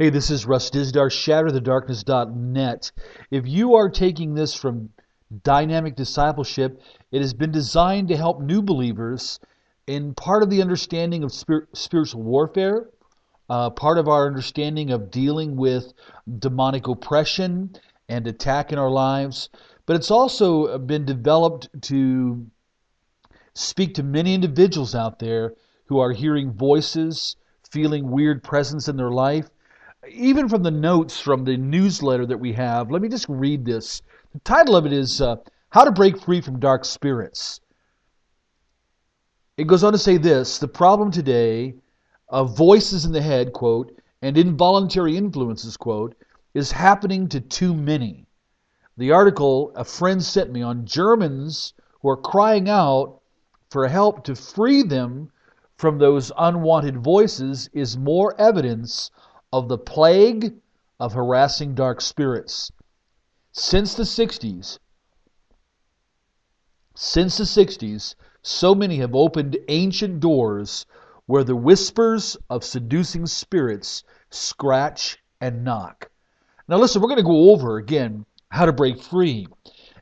Hey, this is Russ Dizdar, shatterthedarkness.net. If you are taking this from Dynamic Discipleship, it has been designed to help new believers in part of the understanding of spir- spiritual warfare, uh, part of our understanding of dealing with demonic oppression and attack in our lives. But it's also been developed to speak to many individuals out there who are hearing voices, feeling weird presence in their life even from the notes from the newsletter that we have, let me just read this. The title of it is uh, How to Break Free from Dark Spirits. It goes on to say this The problem today of voices in the head, quote, and involuntary influences, quote, is happening to too many. The article a friend sent me on Germans who are crying out for help to free them from those unwanted voices is more evidence of the plague of harassing dark spirits. Since the 60s, since the 60s, so many have opened ancient doors where the whispers of seducing spirits scratch and knock. Now, listen, we're going to go over again how to break free.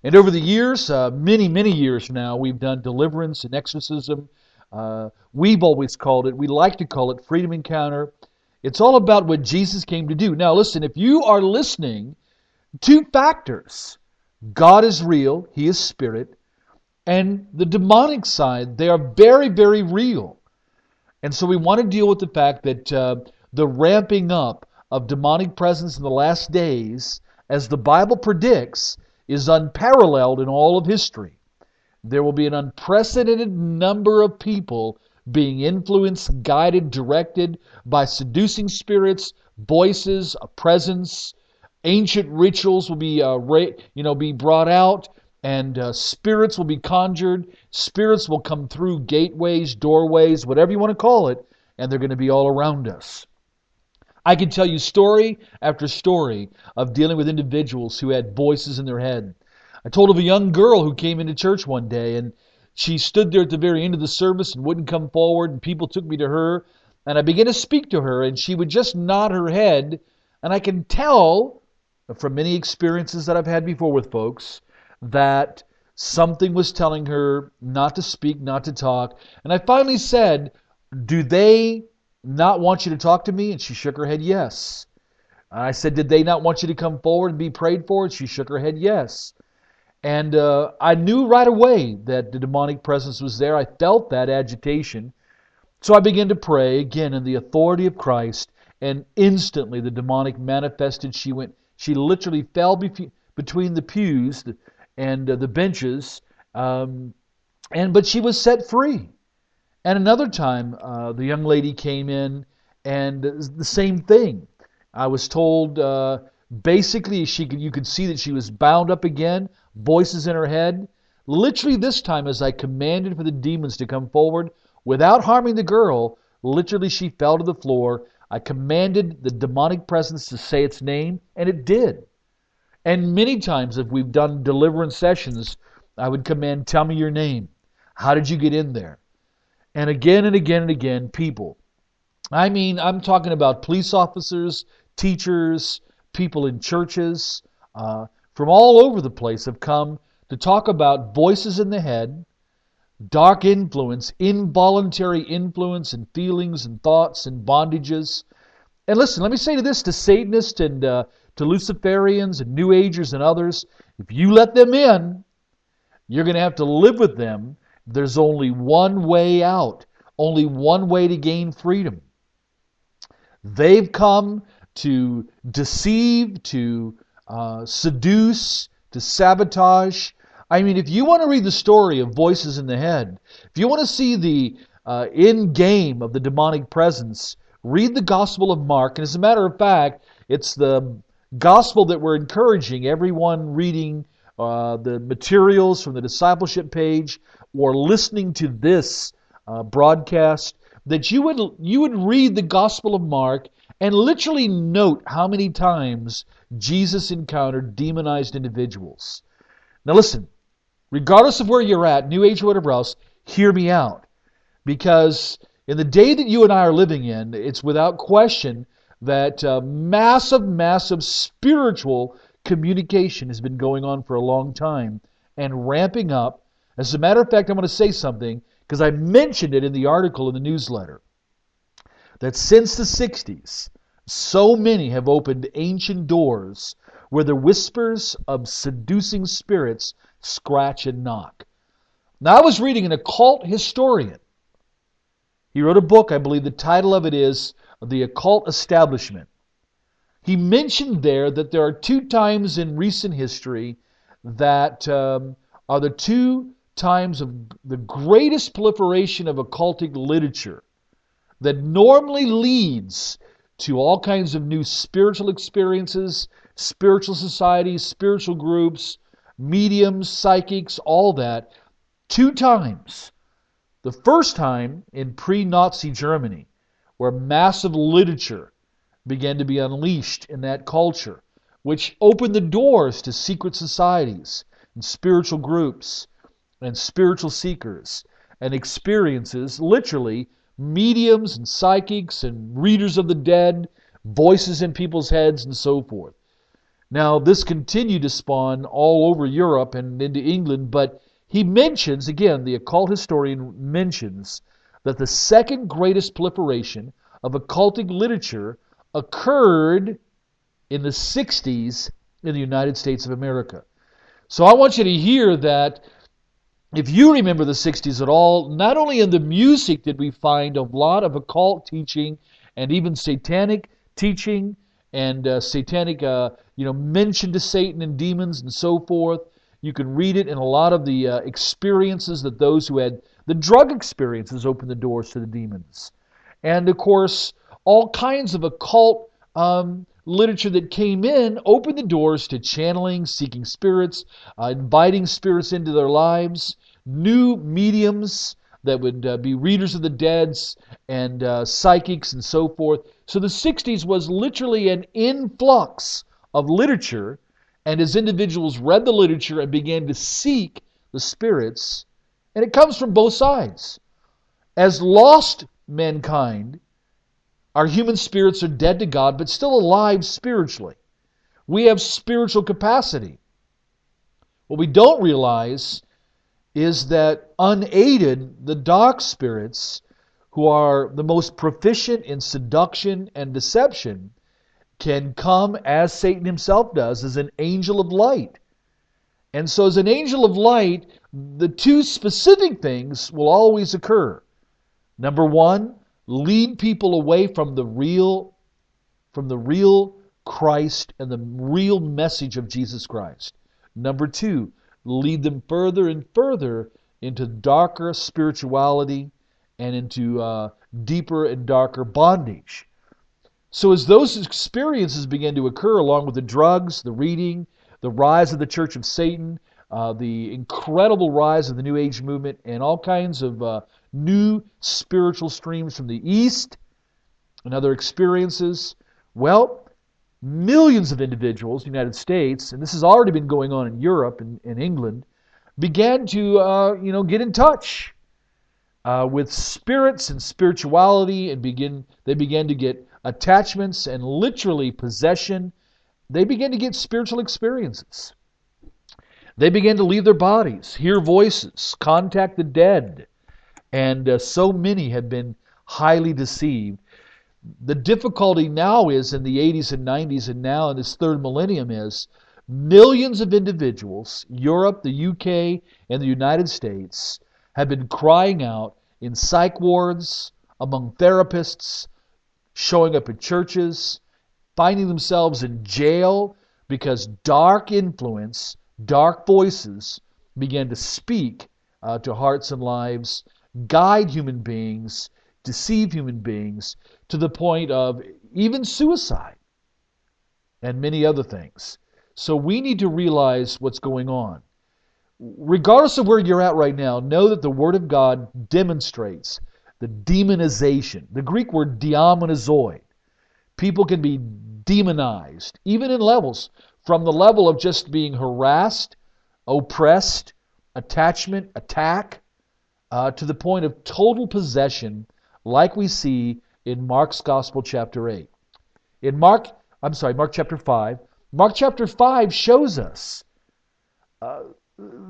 And over the years, uh, many, many years now, we've done deliverance and exorcism. Uh, we've always called it, we like to call it freedom encounter. It's all about what Jesus came to do. Now, listen, if you are listening, two factors God is real, He is spirit, and the demonic side, they are very, very real. And so we want to deal with the fact that uh, the ramping up of demonic presence in the last days, as the Bible predicts, is unparalleled in all of history. There will be an unprecedented number of people being influenced, guided, directed by seducing spirits, voices, a presence. Ancient rituals will be, uh, you know, be brought out, and uh, spirits will be conjured. Spirits will come through gateways, doorways, whatever you want to call it, and they're going to be all around us. I can tell you story after story of dealing with individuals who had voices in their head. I told of a young girl who came into church one day and she stood there at the very end of the service and wouldn't come forward, and people took me to her, and I began to speak to her, and she would just nod her head, and I can tell from many experiences that I've had before with folks that something was telling her not to speak, not to talk. And I finally said, Do they not want you to talk to me? And she shook her head, Yes. I said, Did they not want you to come forward and be prayed for? And she shook her head, Yes. And uh, I knew right away that the demonic presence was there. I felt that agitation. So I began to pray again in the authority of Christ, and instantly the demonic manifested. She went. She literally fell be- between the pews and uh, the benches, um, and but she was set free. And another time, uh, the young lady came in, and the same thing. I was told uh, basically she could, you could see that she was bound up again voices in her head. Literally, this time, as I commanded for the demons to come forward without harming the girl, literally she fell to the floor. I commanded the demonic presence to say its name, and it did. And many times, if we've done deliverance sessions, I would command, Tell me your name. How did you get in there? And again and again and again, people. I mean, I'm talking about police officers, teachers, people in churches, uh, from all over the place have come to talk about voices in the head, dark influence, involuntary influence, and feelings and thoughts and bondages. And listen, let me say to this to Satanists and uh, to Luciferians and New Agers and others if you let them in, you're going to have to live with them. There's only one way out, only one way to gain freedom. They've come to deceive, to uh, seduce, to sabotage. I mean, if you want to read the story of voices in the head, if you want to see the uh, in game of the demonic presence, read the Gospel of Mark. And as a matter of fact, it's the gospel that we're encouraging everyone reading uh, the materials from the discipleship page or listening to this uh, broadcast that you would you would read the Gospel of Mark and literally note how many times Jesus encountered demonized individuals. Now, listen, regardless of where you're at, New Age or whatever else, hear me out. Because in the day that you and I are living in, it's without question that uh, massive, massive spiritual communication has been going on for a long time and ramping up. As a matter of fact, I'm going to say something because I mentioned it in the article in the newsletter that since the 60s, so many have opened ancient doors where the whispers of seducing spirits scratch and knock. Now, I was reading an occult historian. He wrote a book, I believe the title of it is The Occult Establishment. He mentioned there that there are two times in recent history that um, are the two times of the greatest proliferation of occultic literature that normally leads to all kinds of new spiritual experiences, spiritual societies, spiritual groups, mediums, psychics, all that, two times. The first time in pre Nazi Germany, where massive literature began to be unleashed in that culture, which opened the doors to secret societies and spiritual groups and spiritual seekers and experiences, literally, mediums and psychics and readers of the dead, voices in people's heads, and so forth. Now, this continued to spawn all over Europe and into England, but he mentions, again, the occult historian mentions, that the second greatest proliferation of occultic literature occurred in the 60s in the United States of America. So I want you to hear that if you remember the 60s at all, not only in the music did we find a lot of occult teaching and even satanic teaching and uh, satanic, uh, you know, mention to Satan and demons and so forth. You can read it in a lot of the uh, experiences that those who had the drug experiences opened the doors to the demons. And of course, all kinds of occult um, literature that came in opened the doors to channeling, seeking spirits, uh, inviting spirits into their lives, new mediums that would uh, be readers of the deads and uh, psychics and so forth. So the 60s was literally an influx of literature, and as individuals read the literature and began to seek the spirits, and it comes from both sides. As lost mankind, our human spirits are dead to God, but still alive spiritually. We have spiritual capacity. What we don't realize is that unaided, the dark spirits, who are the most proficient in seduction and deception, can come as Satan himself does, as an angel of light. And so, as an angel of light, the two specific things will always occur. Number one, lead people away from the real from the real Christ and the real message of Jesus Christ. Number 2, lead them further and further into darker spirituality and into uh, deeper and darker bondage. So, as those experiences begin to occur, along with the drugs, the reading, the rise of the Church of Satan, uh, the incredible rise of the New Age movement, and all kinds of uh, new spiritual streams from the East and other experiences. Well, millions of individuals in the United States, and this has already been going on in Europe and in England, began to uh, you know get in touch uh, with spirits and spirituality, and begin they began to get attachments and literally possession. They began to get spiritual experiences. They began to leave their bodies, hear voices, contact the dead, and uh, so many have been highly deceived. The difficulty now is in the 80s and 90s, and now in this third millennium, is millions of individuals, Europe, the UK, and the United States, have been crying out in psych wards, among therapists, showing up in churches, finding themselves in jail because dark influence, dark voices began to speak uh, to hearts and lives guide human beings, deceive human beings to the point of even suicide and many other things. So we need to realize what's going on. Regardless of where you're at right now, know that the Word of God demonstrates the demonization. The Greek word diamonizoi. People can be demonized, even in levels, from the level of just being harassed, oppressed, attachment, attack, uh, to the point of total possession, like we see in Mark's Gospel, chapter 8. In Mark, I'm sorry, Mark chapter 5, Mark chapter 5 shows us uh,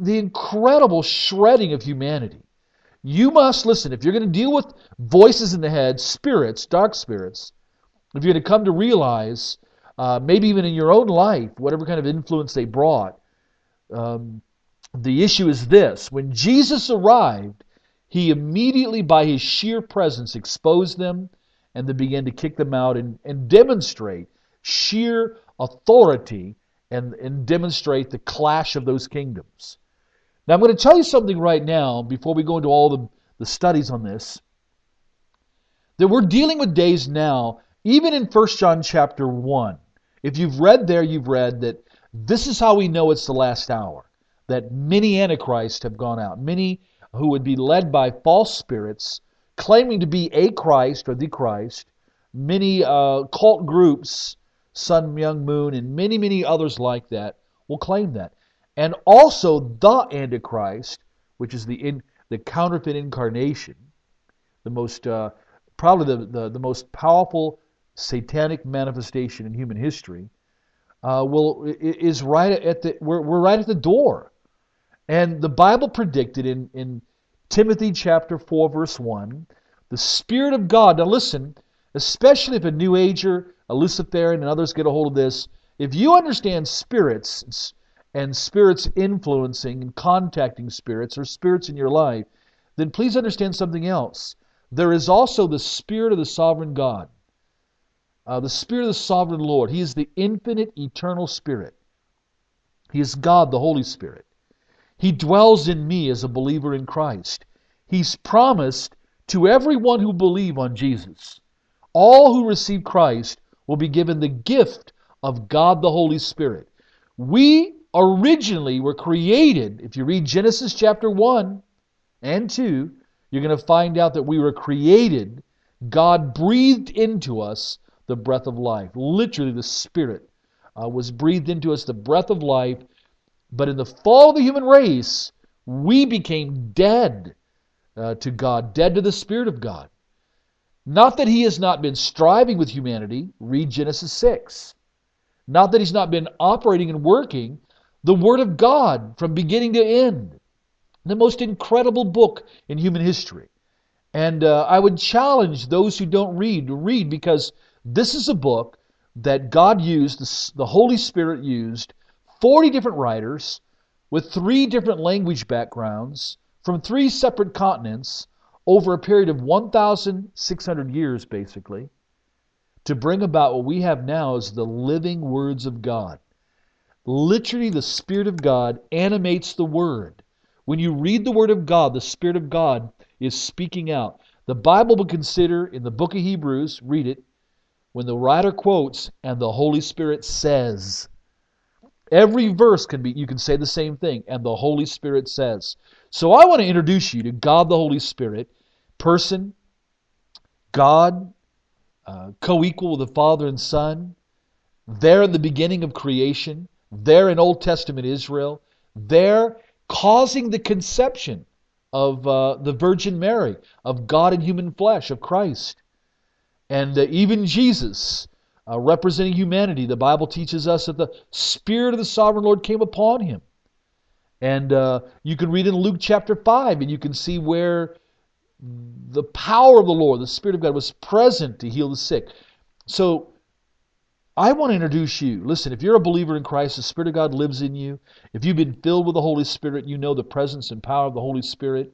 the incredible shredding of humanity. You must listen, if you're going to deal with voices in the head, spirits, dark spirits, if you're going to come to realize, uh, maybe even in your own life, whatever kind of influence they brought, um, the issue is this when Jesus arrived, he immediately, by his sheer presence, exposed them and then began to kick them out and, and demonstrate sheer authority and, and demonstrate the clash of those kingdoms. Now, I'm going to tell you something right now before we go into all the, the studies on this that we're dealing with days now, even in 1 John chapter 1. If you've read there, you've read that this is how we know it's the last hour. That many antichrists have gone out, many who would be led by false spirits, claiming to be a Christ or the Christ, many uh, cult groups Sun Myung Moon, and many, many others like that will claim that. And also the Antichrist, which is the in, the counterfeit incarnation, the most uh, probably the, the, the, most powerful satanic manifestation in human history, uh, will is right at the we're, we're right at the door. And the Bible predicted in, in Timothy chapter 4, verse 1, the Spirit of God. Now listen, especially if a New Ager a Luciferian and others get a hold of this, if you understand spirits and spirits influencing and contacting spirits or spirits in your life, then please understand something else. There is also the Spirit of the sovereign God, uh, the Spirit of the sovereign Lord. He is the infinite, eternal Spirit. He is God, the Holy Spirit. He dwells in me as a believer in Christ. He's promised to everyone who believe on Jesus, all who receive Christ, will be given the gift of God the Holy Spirit. We originally were created, if you read Genesis chapter 1 and 2, you're going to find out that we were created. God breathed into us the breath of life. Literally, the Spirit uh, was breathed into us, the breath of life. But in the fall of the human race, we became dead uh, to God, dead to the Spirit of God. Not that he has not been striving with humanity, read Genesis 6. Not that he's not been operating and working the Word of God from beginning to end. The most incredible book in human history. And uh, I would challenge those who don't read to read because this is a book that God used, the Holy Spirit used, 40 different writers with three different language backgrounds from three separate continents over a period of 1,600 years, basically, to bring about what we have now as the living words of God. Literally, the Spirit of God animates the Word. When you read the Word of God, the Spirit of God is speaking out. The Bible will consider in the book of Hebrews, read it, when the writer quotes, and the Holy Spirit says. Every verse can be, you can say the same thing, and the Holy Spirit says. So I want to introduce you to God the Holy Spirit person, God, uh, co equal with the Father and Son, there in the beginning of creation, there in Old Testament Israel, there causing the conception of uh, the Virgin Mary, of God in human flesh, of Christ. And uh, even Jesus, uh, representing humanity, the Bible teaches us that the Spirit of the sovereign Lord came upon him. And uh, you can read in Luke chapter 5, and you can see where the power of the Lord, the Spirit of God, was present to heal the sick. So I want to introduce you. Listen, if you're a believer in Christ, the Spirit of God lives in you. If you've been filled with the Holy Spirit, you know the presence and power of the Holy Spirit.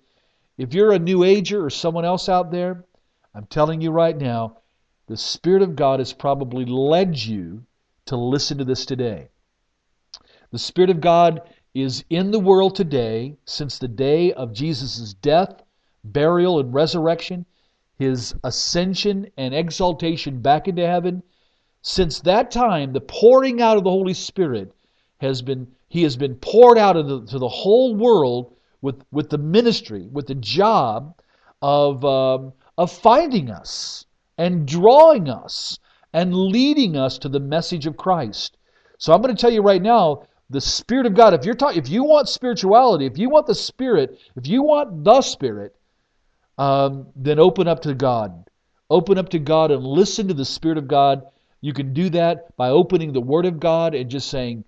If you're a new ager or someone else out there, I'm telling you right now, the Spirit of God has probably led you to listen to this today. The Spirit of God is in the world today since the day of Jesus' death burial, and resurrection, his ascension and exaltation back into heaven, since that time, the pouring out of the Holy Spirit has been, he has been poured out into the, the whole world with, with the ministry, with the job of, um, of finding us and drawing us and leading us to the message of Christ. So I'm going to tell you right now, the Spirit of God, if you're talking, if you want spirituality, if you want the Spirit, if you want the Spirit, um, then open up to God. Open up to God and listen to the Spirit of God. You can do that by opening the Word of God and just saying,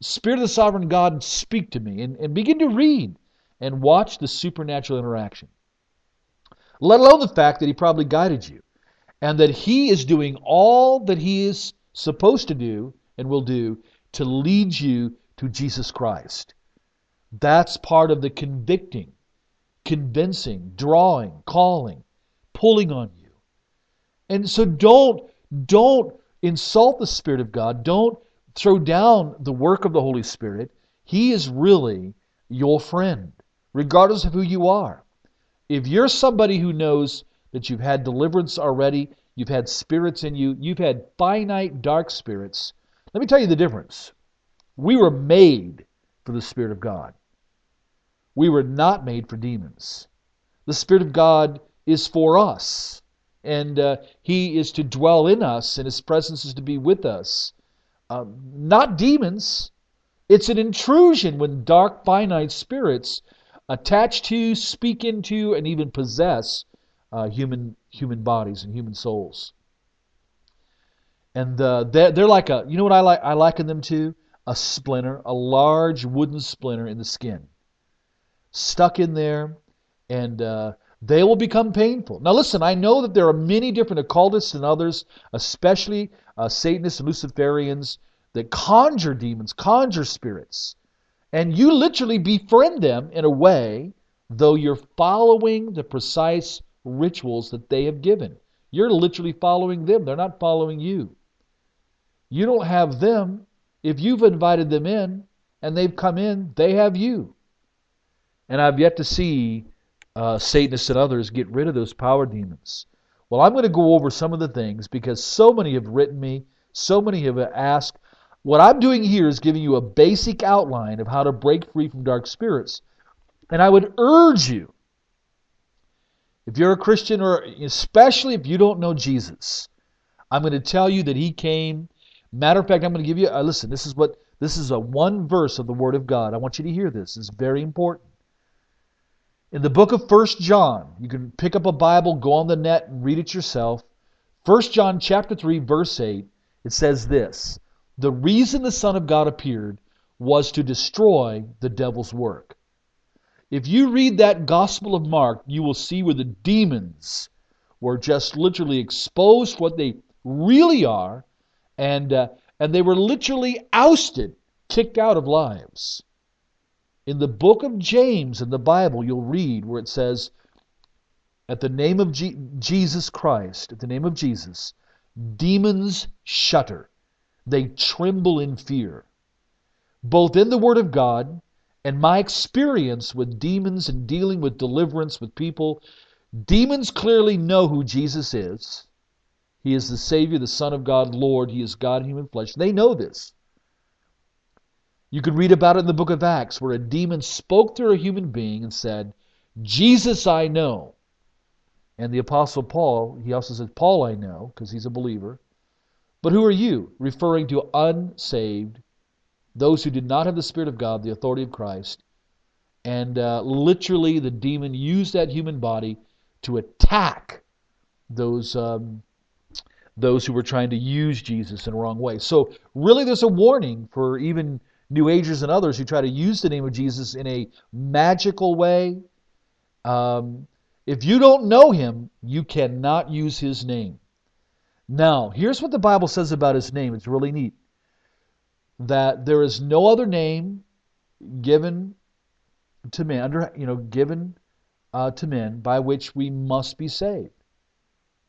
Spirit of the Sovereign God, speak to me, and, and begin to read and watch the supernatural interaction. Let alone the fact that He probably guided you and that He is doing all that He is supposed to do and will do to lead you to Jesus Christ. That's part of the convicting, convincing, drawing, calling, pulling on you. And so don't don't insult the Spirit of God. Don't throw down the work of the Holy Spirit. He is really your friend, regardless of who you are. If you're somebody who knows that you've had deliverance already, you've had spirits in you, you've had finite dark spirits, let me tell you the difference. We were made for the Spirit of God. We were not made for demons. The Spirit of God is for us and uh, He is to dwell in us, and His presence is to be with us. Uh, not demons. It's an intrusion when dark, finite spirits attach to, speak into, and even possess uh, human human bodies and human souls. And uh, they're, they're like a, you know what I like? I liken them to a splinter, a large wooden splinter in the skin, stuck in there, and uh, they will become painful. Now, listen, I know that there are many different occultists and others, especially uh, Satanists and Luciferians, that conjure demons, conjure spirits. And you literally befriend them in a way, though you're following the precise rituals that they have given. You're literally following them, they're not following you. You don't have them. If you've invited them in and they've come in, they have you. And I've yet to see uh, Satanists and others get rid of those power demons. Well, I'm going to go over some of the things because so many have written me, so many have asked. What I'm doing here is giving you a basic outline of how to break free from dark spirits. And I would urge you, if you're a Christian, or especially if you don't know Jesus, I'm going to tell you that He came. Matter of fact, I'm going to give you. Uh, listen, this is what this is a one verse of the Word of God. I want you to hear this. It's very important. In the book of First John, you can pick up a Bible, go on the net and read it yourself. First John chapter 3 verse 8, it says this, "The reason the Son of God appeared was to destroy the devil's work." If you read that Gospel of Mark, you will see where the demons were just literally exposed what they really are and uh, and they were literally ousted, kicked out of lives. In the book of James in the Bible, you'll read where it says, At the name of Je- Jesus Christ, at the name of Jesus, demons shudder. They tremble in fear. Both in the Word of God and my experience with demons and dealing with deliverance with people, demons clearly know who Jesus is. He is the Savior, the Son of God, Lord. He is God in human flesh. They know this. You can read about it in the book of Acts where a demon spoke through a human being and said, Jesus I know. And the Apostle Paul, he also says, Paul I know, because he's a believer. But who are you? Referring to unsaved, those who did not have the Spirit of God, the authority of Christ. And uh, literally, the demon used that human body to attack those um, those who were trying to use Jesus in a wrong way. So, really, there's a warning for even New Agers and others who try to use the name of Jesus in a magical way. Um, if you don't know him, you cannot use his name. Now, here's what the Bible says about his name. It's really neat. That there is no other name given to men, under you know, given uh, to men by which we must be saved,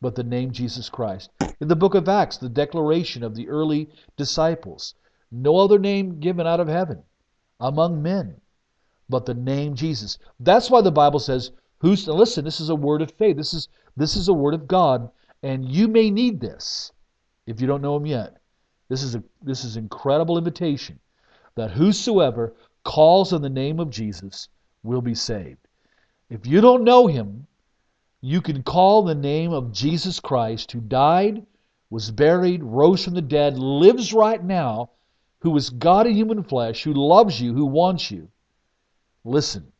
but the name Jesus Christ. In the book of Acts, the declaration of the early disciples no other name given out of heaven among men but the name Jesus. That's why the Bible says, "Who's listen, this is a word of faith. This is this is a word of God, and you may need this if you don't know him yet. This is a this is incredible invitation that whosoever calls on the name of Jesus will be saved. If you don't know him, you can call the name of Jesus Christ who died, was buried, rose from the dead, lives right now who is God in human flesh, who loves you, who wants you. Listen.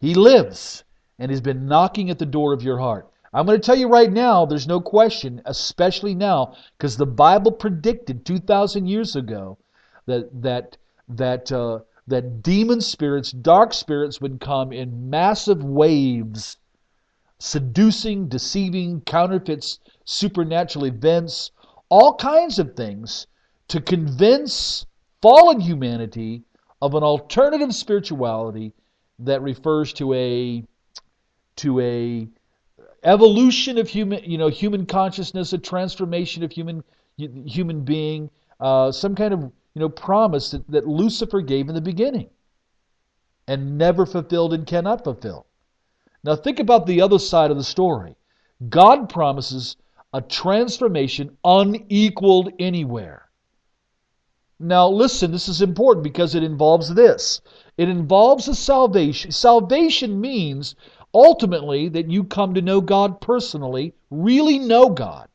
He lives and has been knocking at the door of your heart. I'm going to tell you right now, there's no question, especially now, because the Bible predicted 2,000 years ago that that that uh, that demon spirits, dark spirits, would come in massive waves, seducing, deceiving, counterfeits, supernatural events, all kinds of things to convince fallen humanity of an alternative spirituality that refers to a to a evolution of human, you know, human consciousness, a transformation of human human being, uh, some kind of you know promise that, that Lucifer gave in the beginning, and never fulfilled and cannot fulfill. Now think about the other side of the story. God promises a transformation unequaled anywhere. Now listen, this is important because it involves this. It involves a salvation. Salvation means ultimately that you come to know God personally, really know God.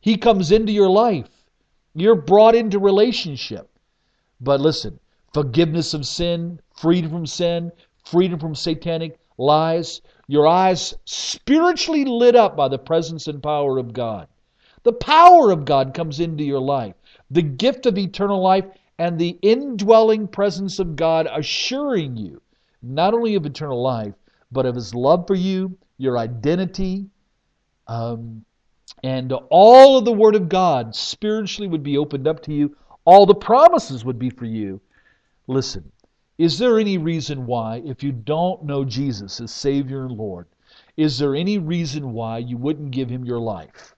He comes into your life. You're brought into relationship. But listen, forgiveness of sin, freedom from sin, freedom from satanic lies, your eyes spiritually lit up by the presence and power of God. The power of God comes into your life. The gift of eternal life and the indwelling presence of God assuring you not only of eternal life, but of His love for you, your identity, um, and all of the Word of God spiritually would be opened up to you. All the promises would be for you. Listen, is there any reason why, if you don't know Jesus as Savior and Lord, is there any reason why you wouldn't give Him your life?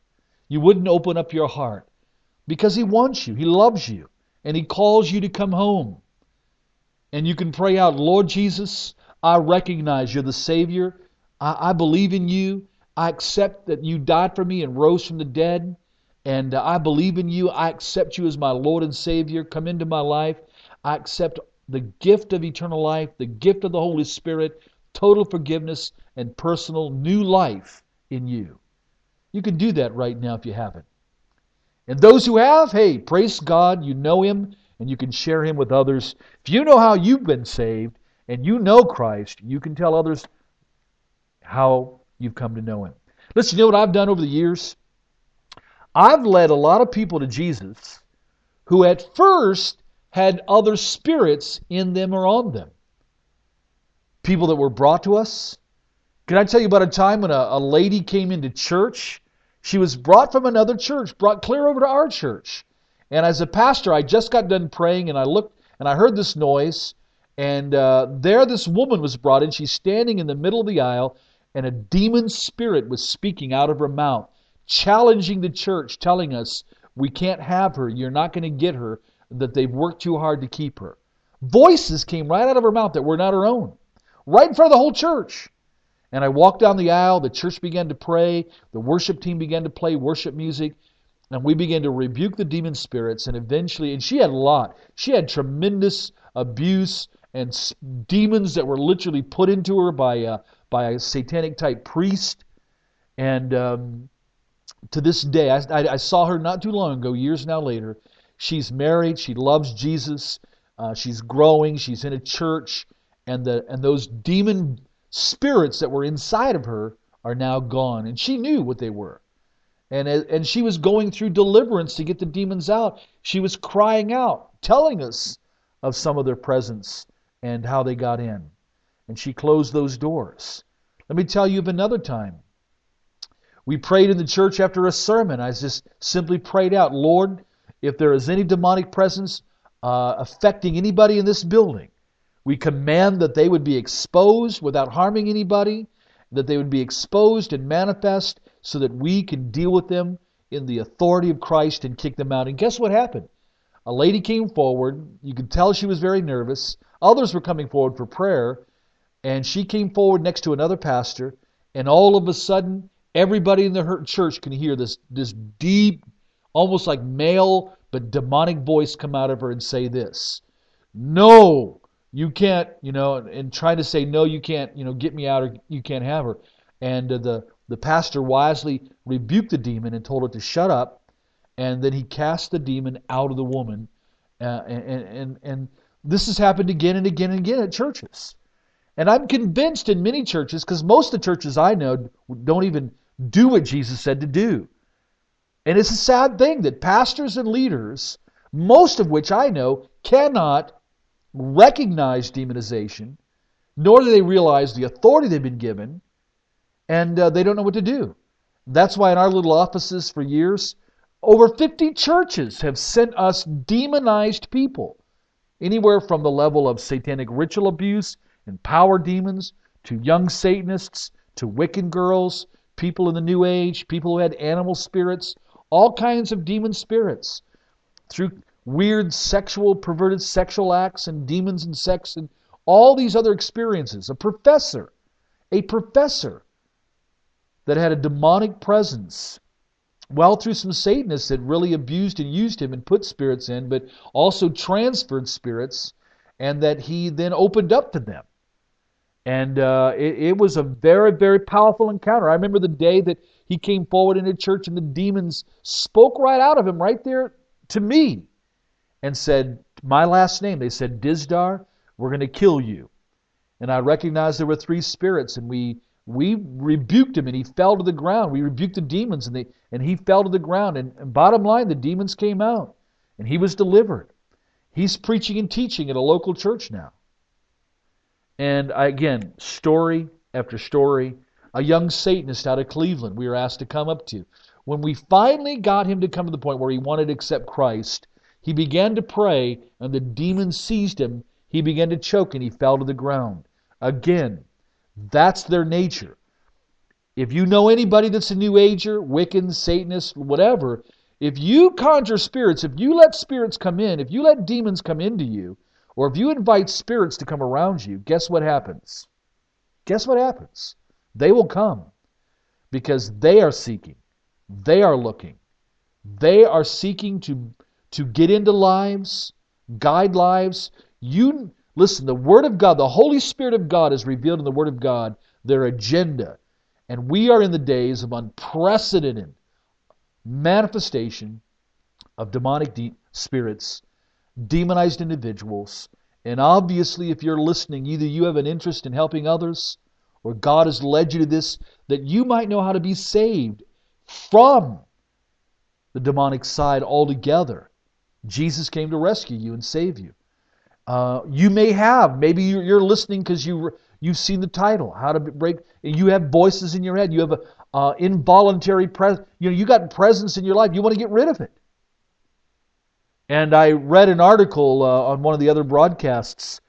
You wouldn't open up your heart? Because He wants you, He loves you, and He calls you to come home. And you can pray out, Lord Jesus, I recognize you're the Savior. I, I believe in you. I accept that you died for me and rose from the dead. And uh, I believe in you. I accept you as my Lord and Savior. Come into my life. I accept the gift of eternal life, the gift of the Holy Spirit, total forgiveness, and personal new life in you. You can do that right now if you haven't. And those who have, hey, praise God, you know Him, and you can share Him with others. If you know how you've been saved, and you know Christ, you can tell others how you've come to know Him. Listen, you know what I've done over the years? I've led a lot of people to Jesus who at first had other spirits in them or on them. People that were brought to us. Can I tell you about a time when a, a lady came into church? She was brought from another church, brought clear over to our church. And as a pastor, I just got done praying and I looked and I heard this noise and uh, there, this woman was brought in. She's standing in the middle of the aisle, and a demon spirit was speaking out of her mouth, challenging the church, telling us, We can't have her. You're not going to get her, that they've worked too hard to keep her. Voices came right out of her mouth that were not her own, right in front of the whole church. And I walked down the aisle. The church began to pray. The worship team began to play worship music. And we began to rebuke the demon spirits. And eventually, and she had a lot. She had tremendous abuse and demons that were literally put into her by a, by a satanic type priest. And um, to this day, I, I, I, saw her not too long ago, years now later. She's married. She loves Jesus. Uh, she's growing. She's in a church, and the and those demon spirits that were inside of her are now gone. And she knew what they were. And, and she was going through deliverance to get the demons out. She was crying out, telling us of some of their presence and how they got in. And she closed those doors. Let me tell you of another time. We prayed in the church after a sermon. I just simply prayed out, Lord, if there is any demonic presence uh, affecting anybody in this building, we command that they would be exposed without harming anybody, that they would be exposed and manifest so that we can deal with them in the authority of Christ and kick them out. And guess what happened? A lady came forward. You could tell she was very nervous. Others were coming forward for prayer, and she came forward next to another pastor, and all of a sudden, everybody in the church can hear this, this deep, almost like male but demonic voice come out of her and say this No, you can't, you know, and trying to say, No, you can't, you know, get me out or you can't have her. And uh, the, the pastor wisely rebuked the demon and told it to shut up, and then he cast the demon out of the woman. Uh, and, and, and this has happened again and again and again at churches. And I'm convinced in many churches, because most of the churches I know don't even do what Jesus said to do. And it's a sad thing that pastors and leaders, most of which I know, cannot recognize demonization, nor do they realize the authority they've been given, and uh, they don't know what to do. That's why in our little offices for years, over 50 churches have sent us demonized people, anywhere from the level of satanic ritual abuse and power demons to young Satanists to Wiccan girls, people in the New Age, people who had animal spirits, all kinds of demon spirits through weird sexual, perverted sexual acts and demons and sex and all these other experiences. A professor, a professor that had a demonic presence well through some Satanists that really abused and used him and put spirits in, but also transferred spirits, and that he then opened up to them. And uh, it, it, was a very, very powerful encounter. I remember the day that he came forward into church and the demons spoke right out of him, right there to me, and said, My last name. They said, Dizdar, we're going to kill you. And I recognized there were three spirits, and we we rebuked him and he fell to the ground. We rebuked the demons and they and he fell to the ground. And, and bottom line, the demons came out and he was delivered. He's preaching and teaching at a local church now. And again, story after story. A young Satanist out of Cleveland we were asked to come up to. When we finally got him to come to the point where he wanted to accept Christ, he began to pray, and the demons seized him. He began to choke, and he fell to the ground. Again, that's their nature. If you know anybody that's a New Ager, Wiccan, Satanist, whatever, if you conjure spirits, if you let spirits come in, if you let demons come into you, or if you invite spirits to come around you, guess what happens? Guess what happens? They will come because they are seeking. They are looking. They are seeking to, to get into lives, guide lives. You listen, the Word of God, the Holy Spirit of God is revealed in the Word of God, their agenda. And we are in the days of unprecedented manifestation of demonic de- spirits demonized individuals. And obviously, if you're listening, either you have an interest in helping others or God has led you to this, that you might know how to be saved from the demonic side altogether. Jesus came to rescue you and save you. Uh, you may have, maybe you're, listening because you you've seen the title, how to break. You have voices in your head. You have a uh, involuntary pres. You know, you got presence in your life. You want to get rid of it. And I read an article uh, on one of the other broadcasts.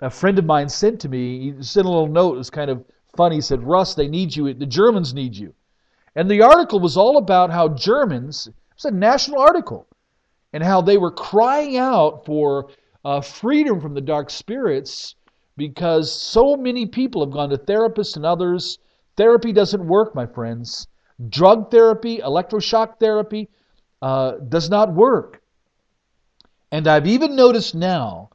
A friend of mine sent to me. He sent a little note. It was kind of funny. He said, "Russ, they need you. The Germans need you." And the article was all about how Germans. It was a national article, and how they were crying out for uh, freedom from the dark spirits because so many people have gone to therapists and others. Therapy doesn't work, my friends. Drug therapy, electroshock therapy uh, does not work. And I've even noticed now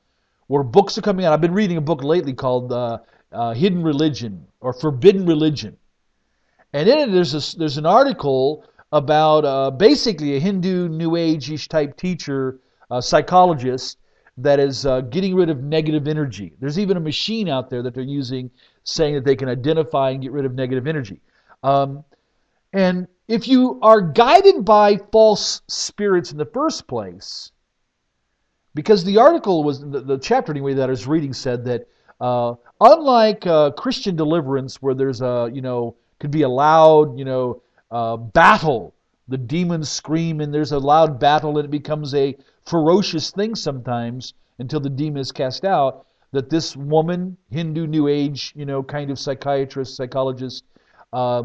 where books are coming out. I've been reading a book lately called uh, uh, Hidden Religion or Forbidden Religion. And in it, there's, a, there's an article about uh, basically a Hindu New Age type teacher, psychologist, that is uh, getting rid of negative energy. There's even a machine out there that they're using saying that they can identify and get rid of negative energy. Um, and if you are guided by false spirits in the first place, because the article was, the, the chapter anyway that I was reading said that uh, unlike uh, Christian deliverance, where there's a, you know, could be a loud, you know, uh, battle, the demons scream and there's a loud battle and it becomes a ferocious thing sometimes until the demon is cast out. That this woman, Hindu New Age, you know, kind of psychiatrist, psychologist, uh,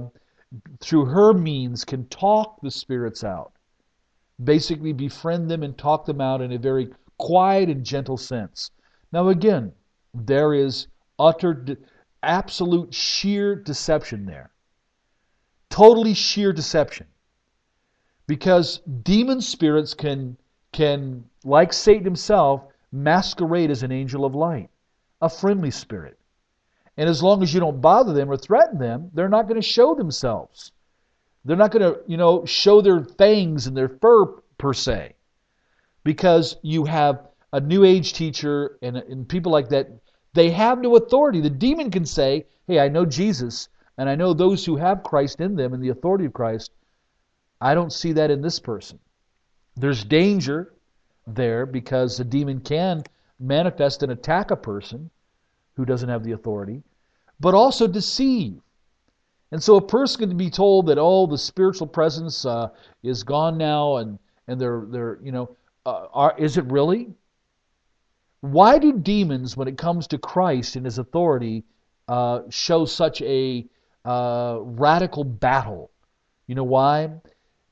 through her means can talk the spirits out. Basically, befriend them and talk them out in a very quiet and gentle sense. Now, again, there is utter, de- absolute sheer deception there. Totally sheer deception. Because demon spirits can, can, like Satan himself, masquerade as an angel of light, a friendly spirit. And as long as you don't bother them or threaten them, they're not going to show themselves. They're not going to, you know, show their fangs and their fur per se because you have a new age teacher and, and people like that, they have no authority. The demon can say, Hey, I know Jesus, And I know those who have Christ in them and the authority of Christ, I don't see that in this person. There's danger there because a demon can manifest and attack a person who doesn't have the authority, but also deceive. And so a person can be told that oh, the spiritual presence uh, is gone now, and and they're they're you know, uh, are, is it really? Why do demons, when it comes to Christ and His authority, uh, show such a uh, radical battle? You know why?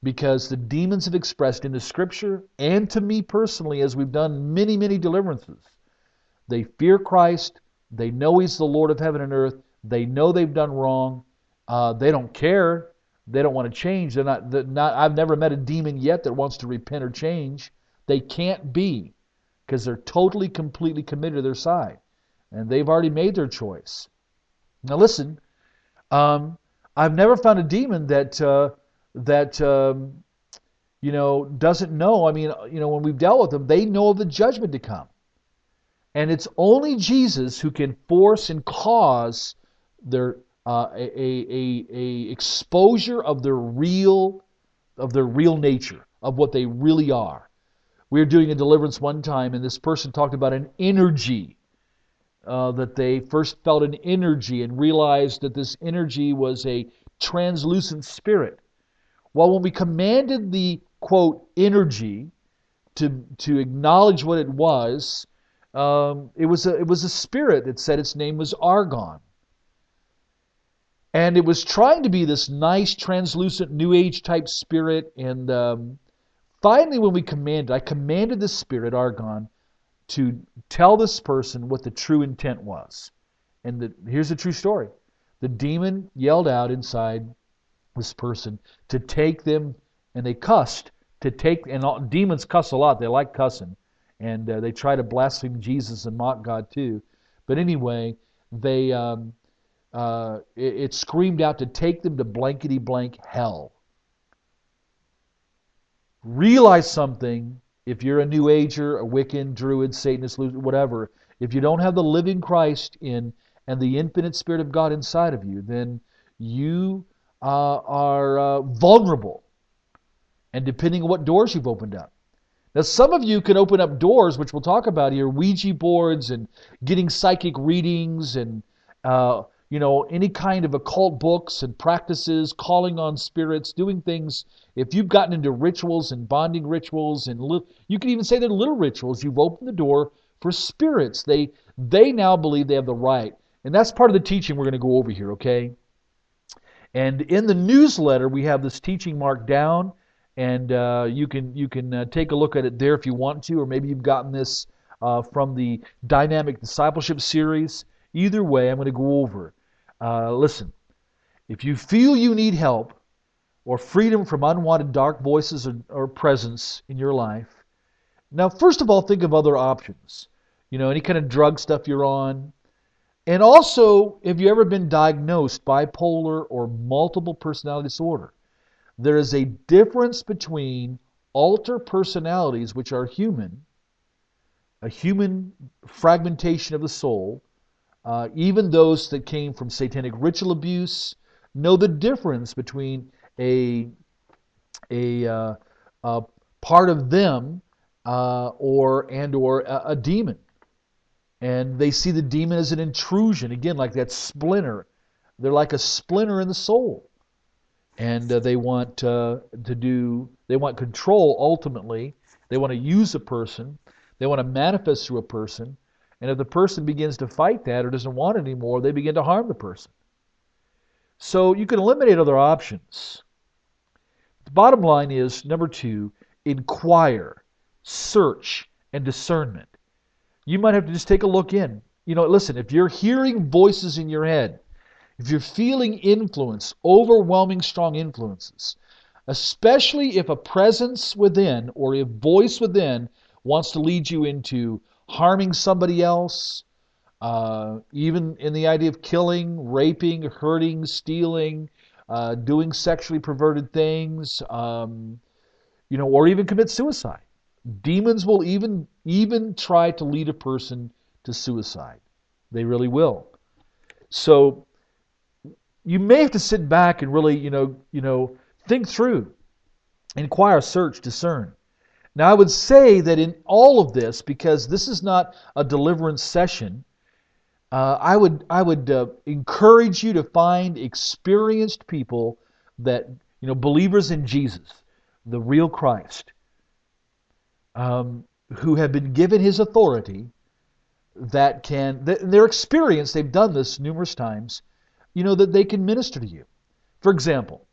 Because the demons have expressed in the Scripture and to me personally, as we've done many many deliverances, they fear Christ. They know He's the Lord of heaven and earth. They know they've done wrong uh, they don't care. They don't want to change. They're not, they're not. I've never met a demon yet that wants to repent or change. They can't be because they're totally, completely committed to their side, and they've already made their choice. Now listen, um, I've never found a demon that uh, that um, you know doesn't know. I mean, you know, when we've dealt with them, they know of the judgment to come, and it's only Jesus who can force and cause their uh, a, a, a exposure of their real of their real nature of what they really are. We were doing a deliverance one time, and this person talked about an energy uh, that they first felt an energy and realized that this energy was a translucent spirit. Well, when we commanded the quote energy to to acknowledge what it was, um, it was a it was a spirit that said its name was argon. And it was trying to be this nice, translucent, New Age type spirit. And um, finally, when we commanded, I commanded the spirit, Argon, to tell this person what the true intent was. And the, here's the true story the demon yelled out inside this person to take them, and they cussed to take, and all, demons cuss a lot. They like cussing. And uh, they try to blaspheme Jesus and mock God too. But anyway, they. Um, uh, it, it screamed out to take them to blankety blank hell. Realize something if you're a New Ager, a Wiccan, Druid, Satanist, whatever, if you don't have the living Christ in and the infinite Spirit of God inside of you, then you uh, are uh, vulnerable. And depending on what doors you've opened up. Now, some of you can open up doors, which we'll talk about here Ouija boards and getting psychic readings and uh, you know, any kind of occult books and practices, calling on spirits, doing things. If you've gotten into rituals and bonding rituals, and li- you can even say they're little rituals, you've opened the door for spirits. They they now believe they have the right, and that's part of the teaching we're going to go over here. Okay. And in the newsletter, we have this teaching marked down, and uh, you can you can uh, take a look at it there if you want to, or maybe you've gotten this uh, from the Dynamic Discipleship series. Either way, I'm going to go over. Uh, listen, if you feel you need help or freedom from unwanted dark voices or, or presence in your life, now, first of all, think of other options. You know, any kind of drug stuff you're on. And also, have you ever been diagnosed bipolar or multiple personality disorder? There is a difference between alter personalities, which are human, a human fragmentation of the soul, uh, even those that came from satanic ritual abuse know the difference between a a, uh, a part of them uh, or and or a, a, demon, and they see the demon as an intrusion again, like that splinter. They're like a splinter in the soul, and uh, they want uh, to do they want control ultimately. They want to use a person. They want to manifest through a person and if the person begins to fight that or doesn't want it anymore, they begin to harm the person. So you can eliminate other options. The bottom line is number two, inquire, search, and discernment. You might have to just take a look in. You know, listen, if you're hearing voices in your head, if you're feeling influence, overwhelming strong influences, especially if a presence within or a voice within wants to lead you into harming somebody else, uh, even in the idea of killing, raping, hurting, stealing, uh, doing sexually perverted things, um, you know, or even commit suicide. Demons will even even try to lead a person to suicide. They really will. So you may have to sit back and really, you know, you know, think through, inquire, search, discern. Now, I would say that in all of this, because this is not a deliverance session, uh, I would I would uh, encourage you to find experienced people that you know believers in Jesus, the real Christ, um, who have been given His authority, that can their experience. They've done this numerous times. You know that they can minister to you. For example,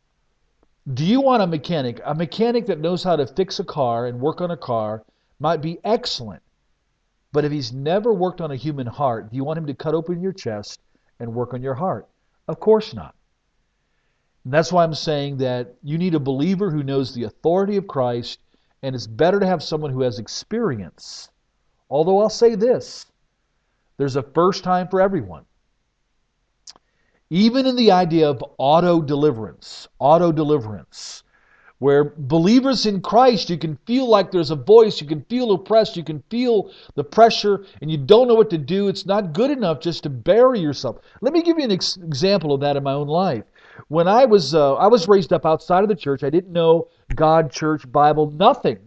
do you want a mechanic? A mechanic that knows how to fix a car and work on a car might be excellent but if he's never worked on a human heart, do you want him to cut open your chest and work on your heart? Of course not. And that's why I'm saying that you need a believer who knows the authority of Christ, and it's better to have someone who has experience. Although I'll say this there's a first time for everyone. Even in the idea of auto deliverance, auto deliverance, where believers in Christ, you can feel like there's a voice, you can feel oppressed, you can feel the pressure, and you don't know what to do. It's not good enough just to bury yourself. Let me give you an ex- example of that in my own life. When I was uh, I was raised up outside of the church, I didn't know God, church, Bible, nothing.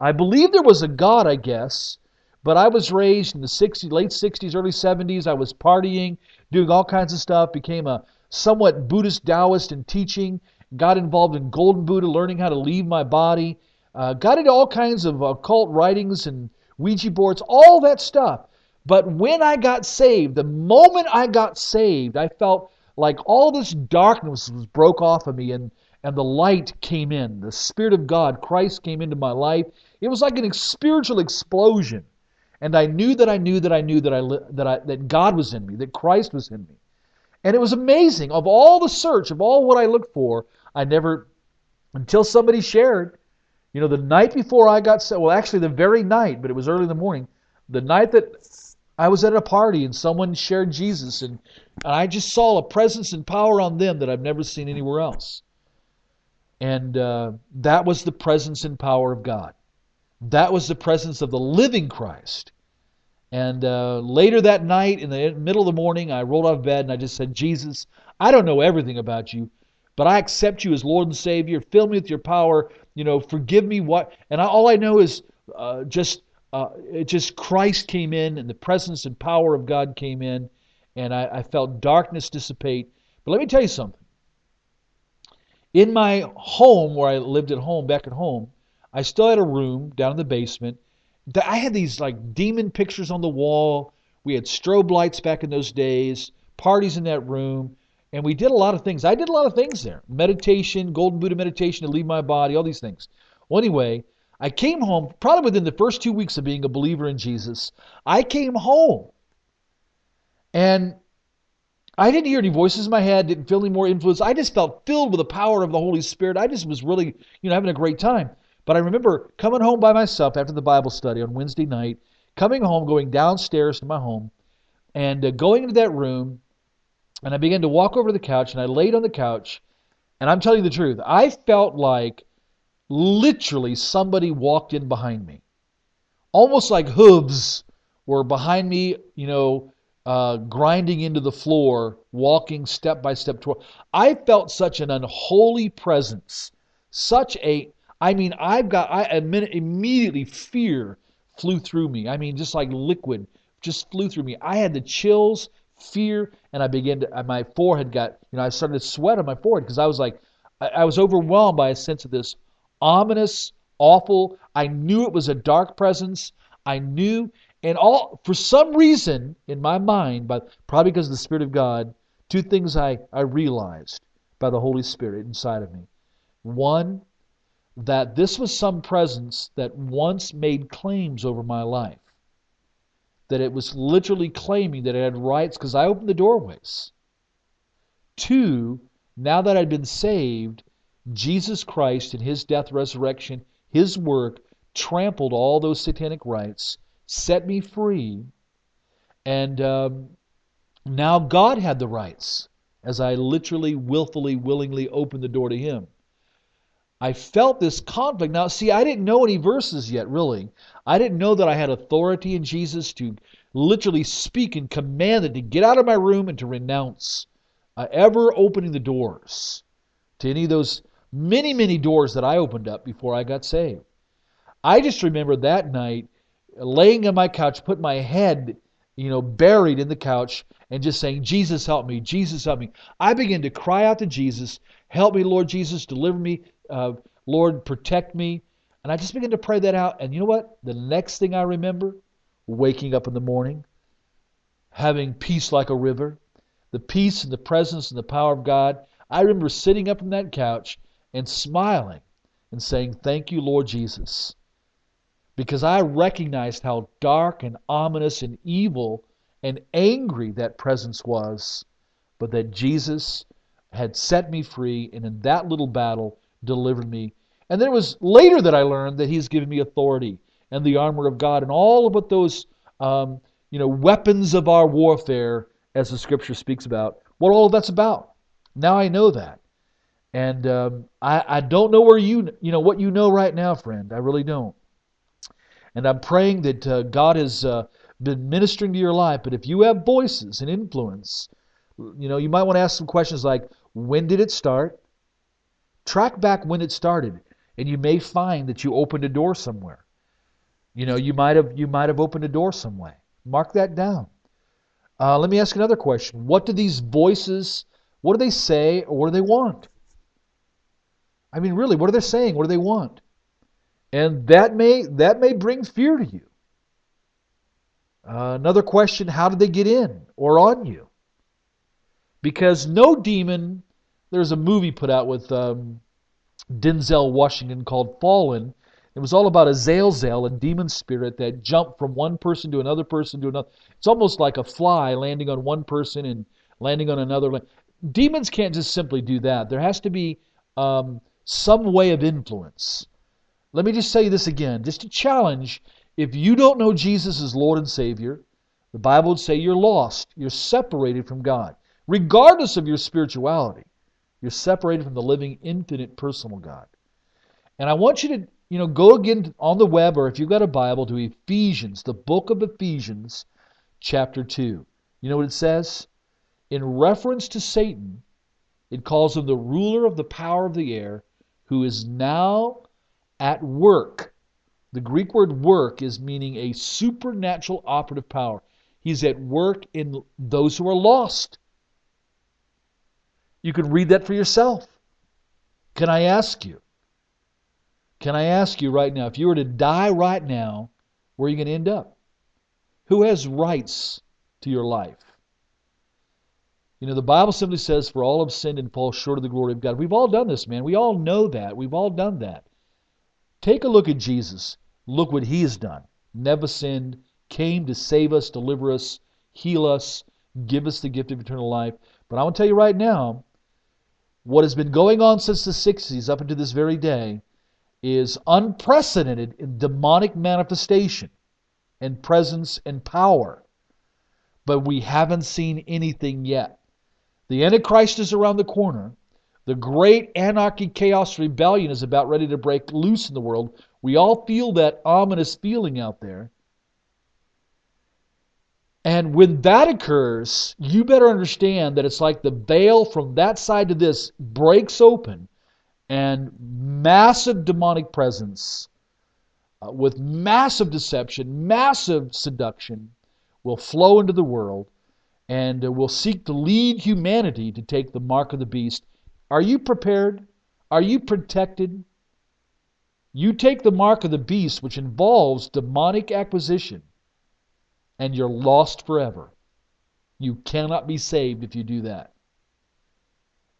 I believed there was a God, I guess, but I was raised in the 60s, late 60s, early 70s. I was partying, doing all kinds of stuff, became a somewhat Buddhist Taoist in teaching got involved in Golden Buddha, learning how to leave my body, uh, got into all kinds of occult writings and Ouija boards, all that stuff. But when I got saved, the moment I got saved, I felt like all this darkness was broke off of me and, and the light came in. The Spirit of God, Christ came into my life. It was like an spiritual explosion. And I knew that I knew that I knew that I that I that God was in me, that Christ was in me. And it was amazing. Of all the search, of all what I looked for, I never, until somebody shared, you know, the night before I got well, actually the very night, but it was early in the morning, the night that I was at a party and someone shared Jesus, and, and I just saw a presence and power on them that I've never seen anywhere else. And uh, that was the presence and power of God. That was the presence of the living Christ. And uh, later that night, in the middle of the morning, I rolled out of bed and I just said, Jesus, I don't know everything about you, but I accept you as Lord and Savior. Fill me with your power. You know, forgive me what. And I, all I know is uh, just uh, it just Christ came in, and the presence and power of God came in, and I, I felt darkness dissipate. But let me tell you something. In my home, where I lived at home, back at home, I still had a room down in the basement. I had these like demon pictures on the wall. We had strobe lights back in those days, parties in that room. And we did a lot of things. I did a lot of things there meditation, Golden Buddha meditation to leave my body, all these things. Well, anyway, I came home probably within the first two weeks of being a believer in Jesus. I came home and I didn't hear any voices in my head, didn't feel any more influence. I just felt filled with the power of the Holy Spirit. I just was really, you know, having a great time. But I remember coming home by myself after the Bible study on Wednesday night, coming home, going downstairs to my home, and uh, going into that room and I began to walk over to the couch and I laid on the couch. And I'm telling you the truth, I felt like literally somebody walked in behind me. Almost like hooves were behind me, you know, uh, grinding into the floor, walking step by step toward. I felt such an unholy presence. Such a, I mean, I've got, I immediately fear flew through me. I mean, just like liquid just flew through me. I had the chills fear, and I began to, my forehead got, you know, I started to sweat on my forehead because I was like, I, I was overwhelmed by a sense of this ominous, awful. I knew it was a dark presence. I knew, and all for some reason in my mind, but probably because of the Spirit of God, two things I, I realized by the Holy Spirit inside of me. One, that this was some presence that once made claims over my life that it was literally claiming that it had rights because I opened the doorways. Two, now that I'd been saved, Jesus Christ and his death, resurrection, his work trampled all those satanic rights, set me free, and um, now God had the rights as I literally, willfully, willingly opened the door to him. I felt this conflict. Now, see, I didn't know any verses yet, really. I didn't know that I had authority in Jesus to literally speak and command it to get out of my room and to renounce uh, ever opening the doors to any of those many, many doors that I opened up before I got saved. I just remember that night laying on my couch, put my head, you know, buried in the couch, and just saying, Jesus, help me, Jesus, help me. I began to cry out to Jesus, help me, Lord Jesus, deliver me, uh, Lord, protect me. And I just began to pray that out. And you know what? The next thing I remember, waking up in the morning, having peace like a river, the peace and the presence and the power of God. I remember sitting up on that couch and smiling and saying, Thank you, Lord Jesus. Because I recognized how dark and ominous and evil and angry that presence was, but that Jesus had set me free and in that little battle delivered me. And then it was later that I learned that He's given me authority and the armor of God and all of what those um, you know weapons of our warfare, as the Scripture speaks about, what all that's about. Now I know that. And um, I, I don't know where you, you know, what you know right now, friend. I really don't. And I'm praying that uh, God has uh, been ministering to your life. But if you have voices and influence, you know, you might want to ask some questions like, when did it start? Track back when it started, and you may find that you opened a door somewhere. You know, you might have you might have opened a door some way. Mark that down. Uh, let me ask another question. What do these voices? What do they say, or what do they want? I mean, really, what are they saying? What do they want? And that may that may bring fear to you. Uh, another question: How did they get in or on you? Because no demon. There's a movie put out with um, Denzel Washington called Fallen. It was all about Azazel, a demon spirit that jumped from one person to another person to another. It's almost like a fly landing on one person and landing on another. Demons can't just simply do that. There has to be um, some way of influence. Let me just say this again, just to challenge if you don't know Jesus as Lord and Savior, the Bible would say you're lost. You're separated from God. Regardless of your spirituality, you're separated from the living, infinite, personal God. And I want you to, you know, go again on the web or if you've got a Bible to Ephesians, the book of Ephesians, chapter 2. You know what it says? In reference to Satan, it calls him the ruler of the power of the air who is now at work. The Greek word work is meaning a supernatural operative power. He's at work in those who are lost. You can read that for yourself. Can I ask you? Can I ask you right now, if you were to die right now, where are you going to end up? Who has rights to your life? You know, the Bible simply says, For all have sinned and fall short of the glory of God. We've all done this, man. We all know that. We've all done that. Take a look at Jesus. Look what he has done. Never sinned, came to save us, deliver us, heal us, give us the gift of eternal life. But I want to tell you right now, what has been going on since the 60s up until this very day is unprecedented in demonic manifestation and presence and power. But we haven't seen anything yet. The Antichrist is around the corner. The great anarchy, chaos, rebellion is about ready to break loose in the world. We all feel that ominous feeling out there. And when that occurs, you better understand that it's like the veil from that side to this breaks open, and massive demonic presence uh, with massive deception, massive seduction will flow into the world and will seek to lead humanity to take the mark of the beast. Are you prepared? Are you protected? You take the mark of the beast, which involves demonic acquisition, and you're lost forever. You cannot be saved if you do that.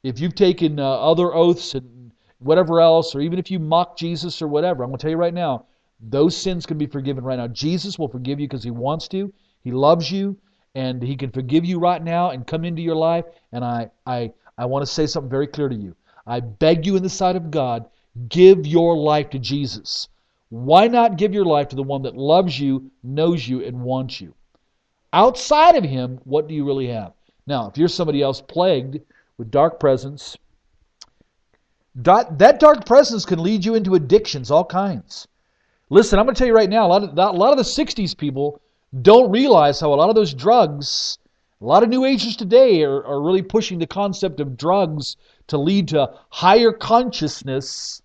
If you've taken uh, other oaths and whatever else, or even if you mock Jesus or whatever, I'm going to tell you right now, those sins can be forgiven right now. Jesus will forgive you because he wants to. He loves you and He can forgive you right now and come into your life. And I, I, I want to say something very clear to you. I beg you in the sight of God, give your life to Jesus. Why not give your life to the one that loves you, knows you, and wants you? Outside of Him, what do you really have? Now, if you're somebody else plagued with dark presence, that dark presence can lead you into addictions, all kinds. Listen, I'm going to tell you right now, a lot of, a lot of the 60s people don't realize how a lot of those drugs A lot of New Agers today are, are really pushing the concept of drugs to lead to higher consciousness,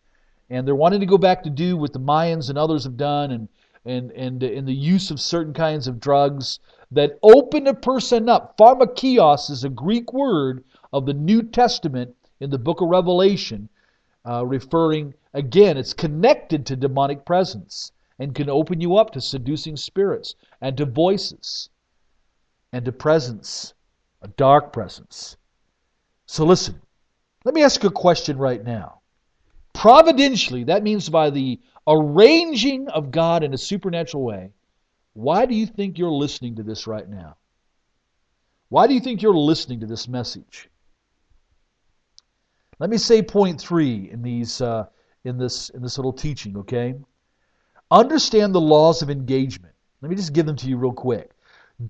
and they're wanting to go back to do what the Mayans and others have done, and and and in the use of certain kinds of drugs that open a person up. Pharmakios is a Greek word of the New Testament in the book of Revelation, uh, referring again, it's connected to demonic presence and can open you up to seducing spirits and to voices and to presence, a dark presence. So listen, let me ask you a question right now. Providentially, that means by the arranging of God in a supernatural way, why do you think you're listening to this right now? Why do you think you're listening to this message? Let me say point three in these uh, in this in this little teaching. Okay, understand the laws of engagement. Let me just give them to you real quick.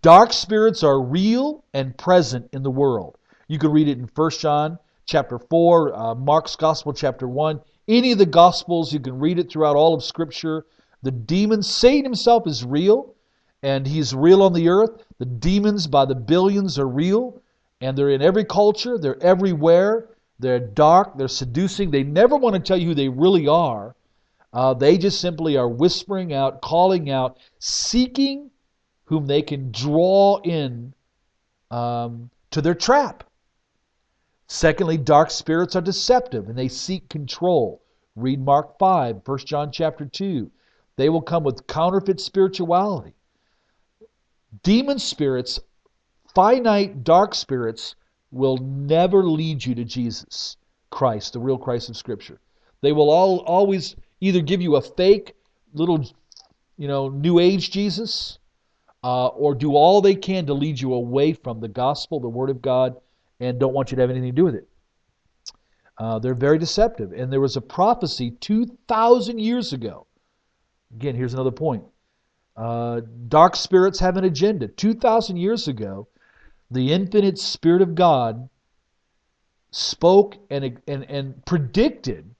Dark spirits are real and present in the world. You can read it in 1 John chapter 4, uh, Mark's Gospel chapter 1, any of the Gospels. You can read it throughout all of Scripture. The demons, Satan himself is real, and he's real on the earth. The demons by the billions are real, and they're in every culture, they're everywhere. They're dark, they're seducing. They never want to tell you who they really are. Uh, they just simply are whispering out, calling out, seeking whom they can draw in um, to their trap. Secondly, dark spirits are deceptive and they seek control. Read Mark 5, 1 John chapter 2. They will come with counterfeit spirituality. Demon spirits, finite dark spirits, will never lead you to Jesus Christ, the real Christ of Scripture. They will all always either give you a fake little, you know, New Age Jesus, uh, or do all they can to lead you away from the gospel, the Word of God, and don't want you to have anything to do with it. Uh, they're very deceptive. And there was a prophecy 2,000 years ago. Again, here's another point. Uh, dark spirits have an agenda. 2,000 years ago, the infinite Spirit of God spoke and, and, and predicted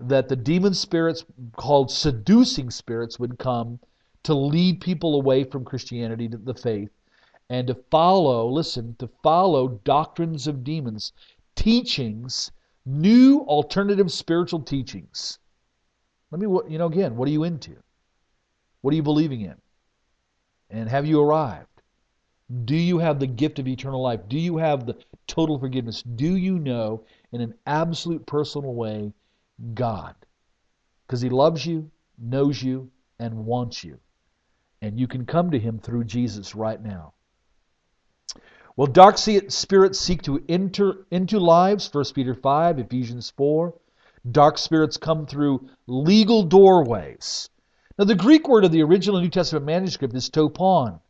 that the demon spirits, called seducing spirits, would come to lead people away from Christianity to the faith and to follow, listen, to follow doctrines of demons, teachings, new alternative spiritual teachings. Let me, you know, again, what are you into? What are you believing in? And have you arrived? Do you have the gift of eternal life? Do you have the total forgiveness? Do you know in an absolute personal way God? Because He loves you, knows you, and wants you. And you can come to Him through Jesus right now. Well, dark spirits seek to enter into lives, 1 Peter 5, Ephesians 4. Dark spirits come through legal doorways. Now, the Greek word of the original New Testament manuscript is topon,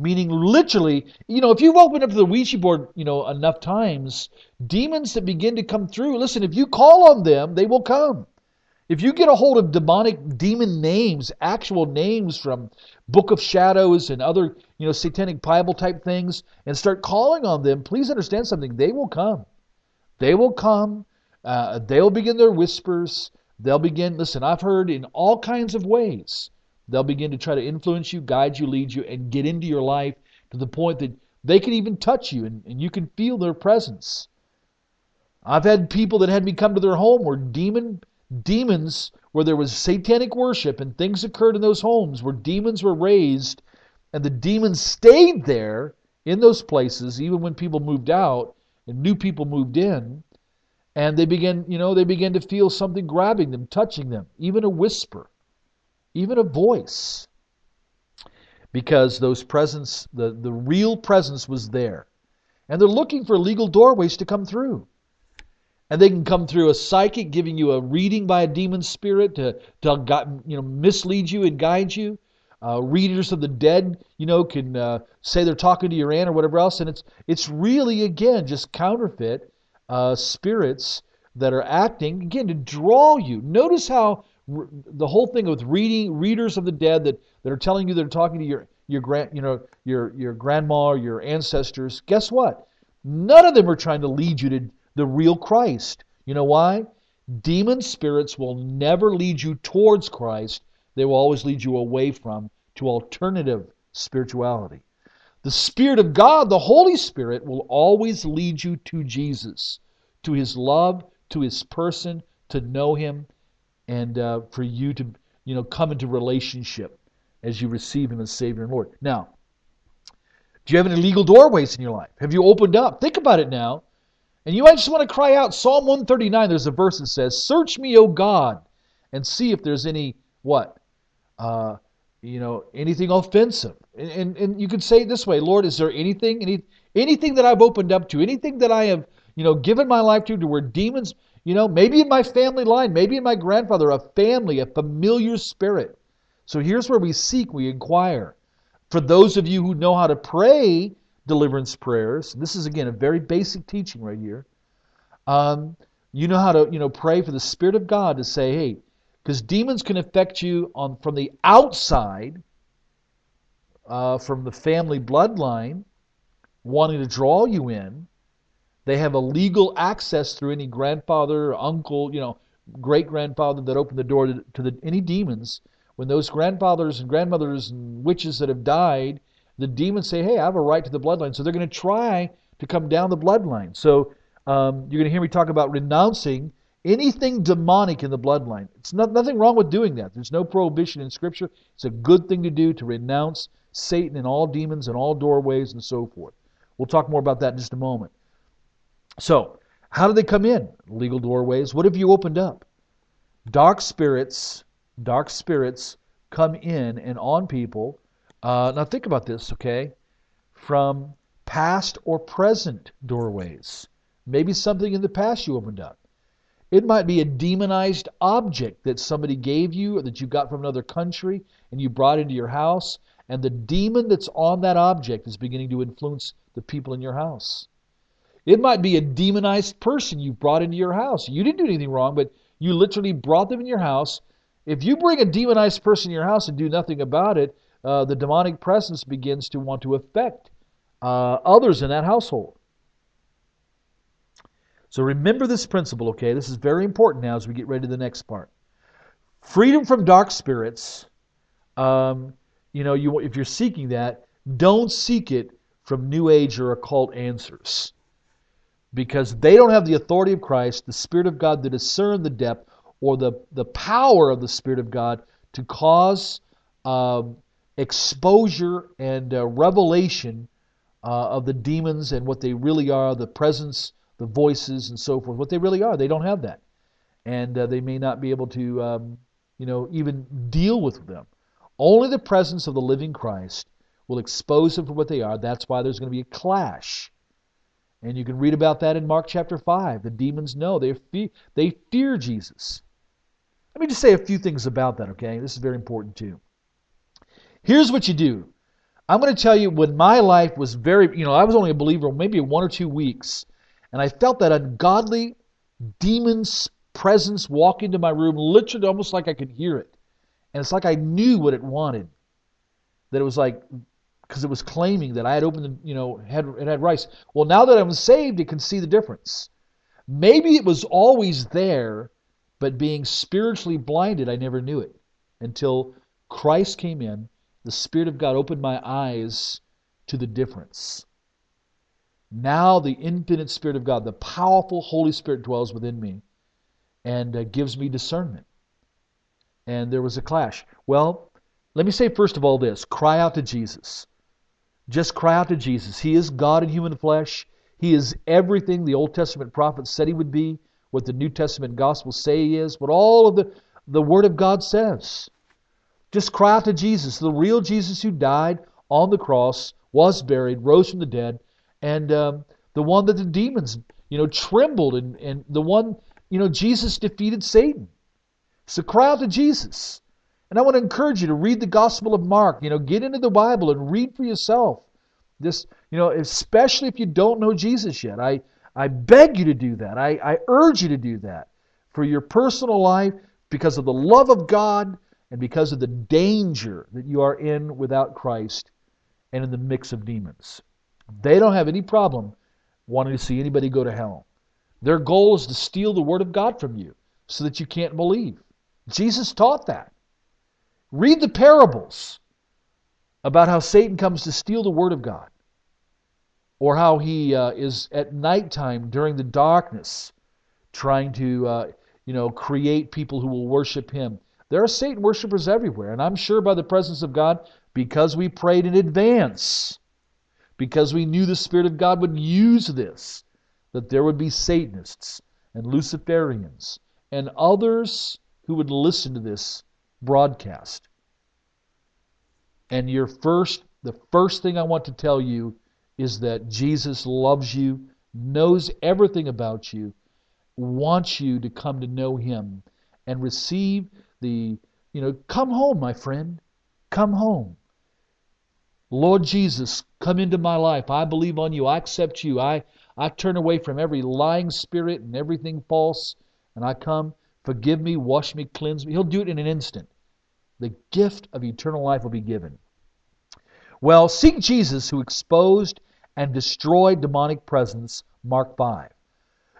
meaning literally, you know, if you've opened up the Ouija board, you know, enough times, demons that begin to come through, listen, if you call on them, they will come. If you get a hold of demonic demon names, actual names from Book of Shadows and other, you know, satanic Bible type things, and start calling on them, please understand something. They will come. They will come. Uh, they'll begin their whispers. They'll begin, listen, I've heard in all kinds of ways. They'll begin to try to influence you, guide you, lead you, and get into your life to the point that they can even touch you and, and you can feel their presence. I've had people that had me come to their home where demon demons where there was satanic worship and things occurred in those homes where demons were raised and the demons stayed there in those places even when people moved out and new people moved in and they began you know they began to feel something grabbing them touching them even a whisper even a voice because those presence the, the real presence was there and they're looking for legal doorways to come through and they can come through a psychic giving you a reading by a demon spirit to, to you know, mislead you and guide you. Uh, readers of the dead, you know, can uh, say they're talking to your aunt or whatever else, and it's it's really again just counterfeit uh, spirits that are acting again to draw you. Notice how the whole thing with reading readers of the dead that, that are telling you they're talking to your your grand you know your your grandma or your ancestors. Guess what? None of them are trying to lead you to the real Christ. You know why? Demon spirits will never lead you towards Christ. They will always lead you away from to alternative spirituality. The Spirit of God, the Holy Spirit, will always lead you to Jesus, to His love, to His person, to know Him, and uh, for you to you know come into relationship as you receive Him as Savior and Lord. Now, do you have any legal doorways in your life? Have you opened up? Think about it now. And you might just want to cry out. Psalm 139, there's a verse that says, Search me, O God, and see if there's any, what? Uh, you know, anything offensive. And, and, and you could say it this way Lord, is there anything, any, anything that I've opened up to, anything that I have, you know, given my life to, to where demons, you know, maybe in my family line, maybe in my grandfather, a family, a familiar spirit. So here's where we seek, we inquire. For those of you who know how to pray deliverance prayers, this is again a very basic teaching right here. Um, you know how to, you know, pray for the Spirit of God to say, hey, because demons can affect you on from the outside, uh, from the family bloodline, wanting to draw you in. They have a legal access through any grandfather, uncle, you know, great grandfather that opened the door to, to the, any demons. When those grandfathers and grandmothers and witches that have died, the demons say, "Hey, I have a right to the bloodline," so they're going to try to come down the bloodline. So um, you're going to hear me talk about renouncing anything demonic in the bloodline. It's not, nothing wrong with doing that. There's no prohibition in Scripture. It's a good thing to do to renounce Satan and all demons and all doorways and so forth. We'll talk more about that in just a moment. So, how do they come in? Legal doorways. What have you opened up? Dark spirits, dark spirits come in and on people. Uh, now think about this, okay? From past or present doorways. Maybe something in the past you opened up. It might be a demonized object that somebody gave you or that you got from another country and you brought into your house, and the demon that's on that object is beginning to influence the people in your house. It might be a demonized person you brought into your house. You didn't do anything wrong, but you literally brought them in your house. If you bring a demonized person in your house and do nothing about it, uh, the demonic presence begins to want to affect uh, others in that household. So remember this principle, okay? This is very important now as we get ready to the next part. Freedom from dark spirits. Um, you know, you if you're seeking that, don't seek it from New Age or occult answers, because they don't have the authority of Christ, the Spirit of God, to discern the depth or the the power of the Spirit of God to cause um, exposure and uh, revelation uh, of the demons and what they really are, the presence the voices and so forth, what they really are. They don't have that. And uh, they may not be able to, um, you know, even deal with them. Only the presence of the living Christ will expose them for what they are. That's why there's going to be a clash. And you can read about that in Mark chapter 5. The demons know. They, fe- they fear Jesus. Let me just say a few things about that, okay? This is very important too. Here's what you do. I'm going to tell you when my life was very, you know, I was only a believer maybe one or two weeks. And I felt that ungodly demon's presence walk into my room, literally almost like I could hear it. And it's like I knew what it wanted. That it was like, because it was claiming that I had opened, the, you know, had, it had rice. Well, now that I'm saved, it can see the difference. Maybe it was always there, but being spiritually blinded, I never knew it until Christ came in. The Spirit of God opened my eyes to the difference. Now the infinite Spirit of God, the powerful Holy Spirit dwells within me and uh, gives me discernment. And there was a clash. Well, let me say first of all this cry out to Jesus. Just cry out to Jesus. He is God in human flesh. He is everything the Old Testament prophets said he would be, what the New Testament Gospels say he is, what all of the, the Word of God says. Just cry out to Jesus, the real Jesus who died on the cross, was buried, rose from the dead, and um, the one that the demons, you know, trembled, and, and the one, you know, Jesus defeated Satan. So cry out to Jesus. And I want to encourage you to read the Gospel of Mark. You know, get into the Bible and read for yourself. This, you know, especially if you don't know Jesus yet. I, I beg you to do that. I, I urge you to do that for your personal life because of the love of God and because of the danger that you are in without Christ and in the mix of demons. They don't have any problem wanting to see anybody go to hell. Their goal is to steal the Word of God from you so that you can't believe. Jesus taught that. Read the parables. about how Satan comes to steal the Word of God, or how he uh, is at nighttime during the darkness trying to, uh, you know, create people who will worship him. There are Satan worshippers everywhere, and I'm sure by the presence of God, because we prayed in advance, because we knew the Spirit of God would use this, that there would be Satanists and Luciferians and others who would listen to this broadcast. And your first, the first thing I want to tell you is that Jesus loves you, knows everything about you, wants you to come to know Him and receive the, you know, come home, my friend. Come home. Lord Jesus, come into my life. I believe on you. I accept you. I, I turn away from every lying spirit and everything false, and I come. Forgive me, wash me, cleanse me. He'll do it in an instant. The gift of eternal life will be given. Well, seek Jesus who exposed and destroyed demonic presence, Mark 5.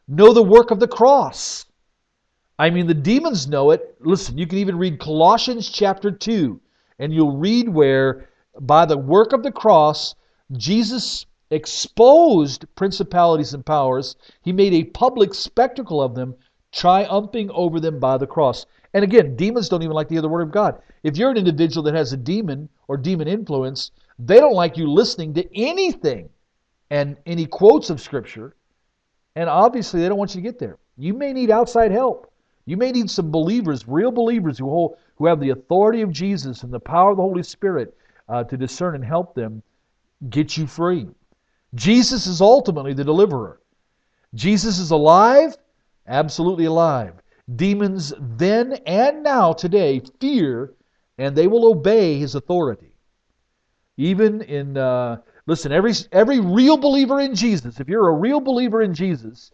Know the work of the cross. I mean, the demons know it. Listen, you can even read Colossians chapter 2, and you'll read where, by the work of the cross, Jesus exposed principalities and powers. He made a public spectacle of them, triumphing over them by the cross. And again, demons don't even like to hear the word of God. If you're an individual that has a demon or demon influence, they don't like you listening to anything and any quotes of Scripture. And obviously, they don't want you to get there. You may need outside help. You may need some believers, real believers who hold, who have the authority of Jesus and the power of the Holy Spirit uh, to discern and help them get you free. Jesus is ultimately the deliverer. Jesus is alive, absolutely alive. Demons then and now, today, fear and they will obey his authority. Even in, uh, listen, every, every real believer in Jesus, if you're a real believer in Jesus,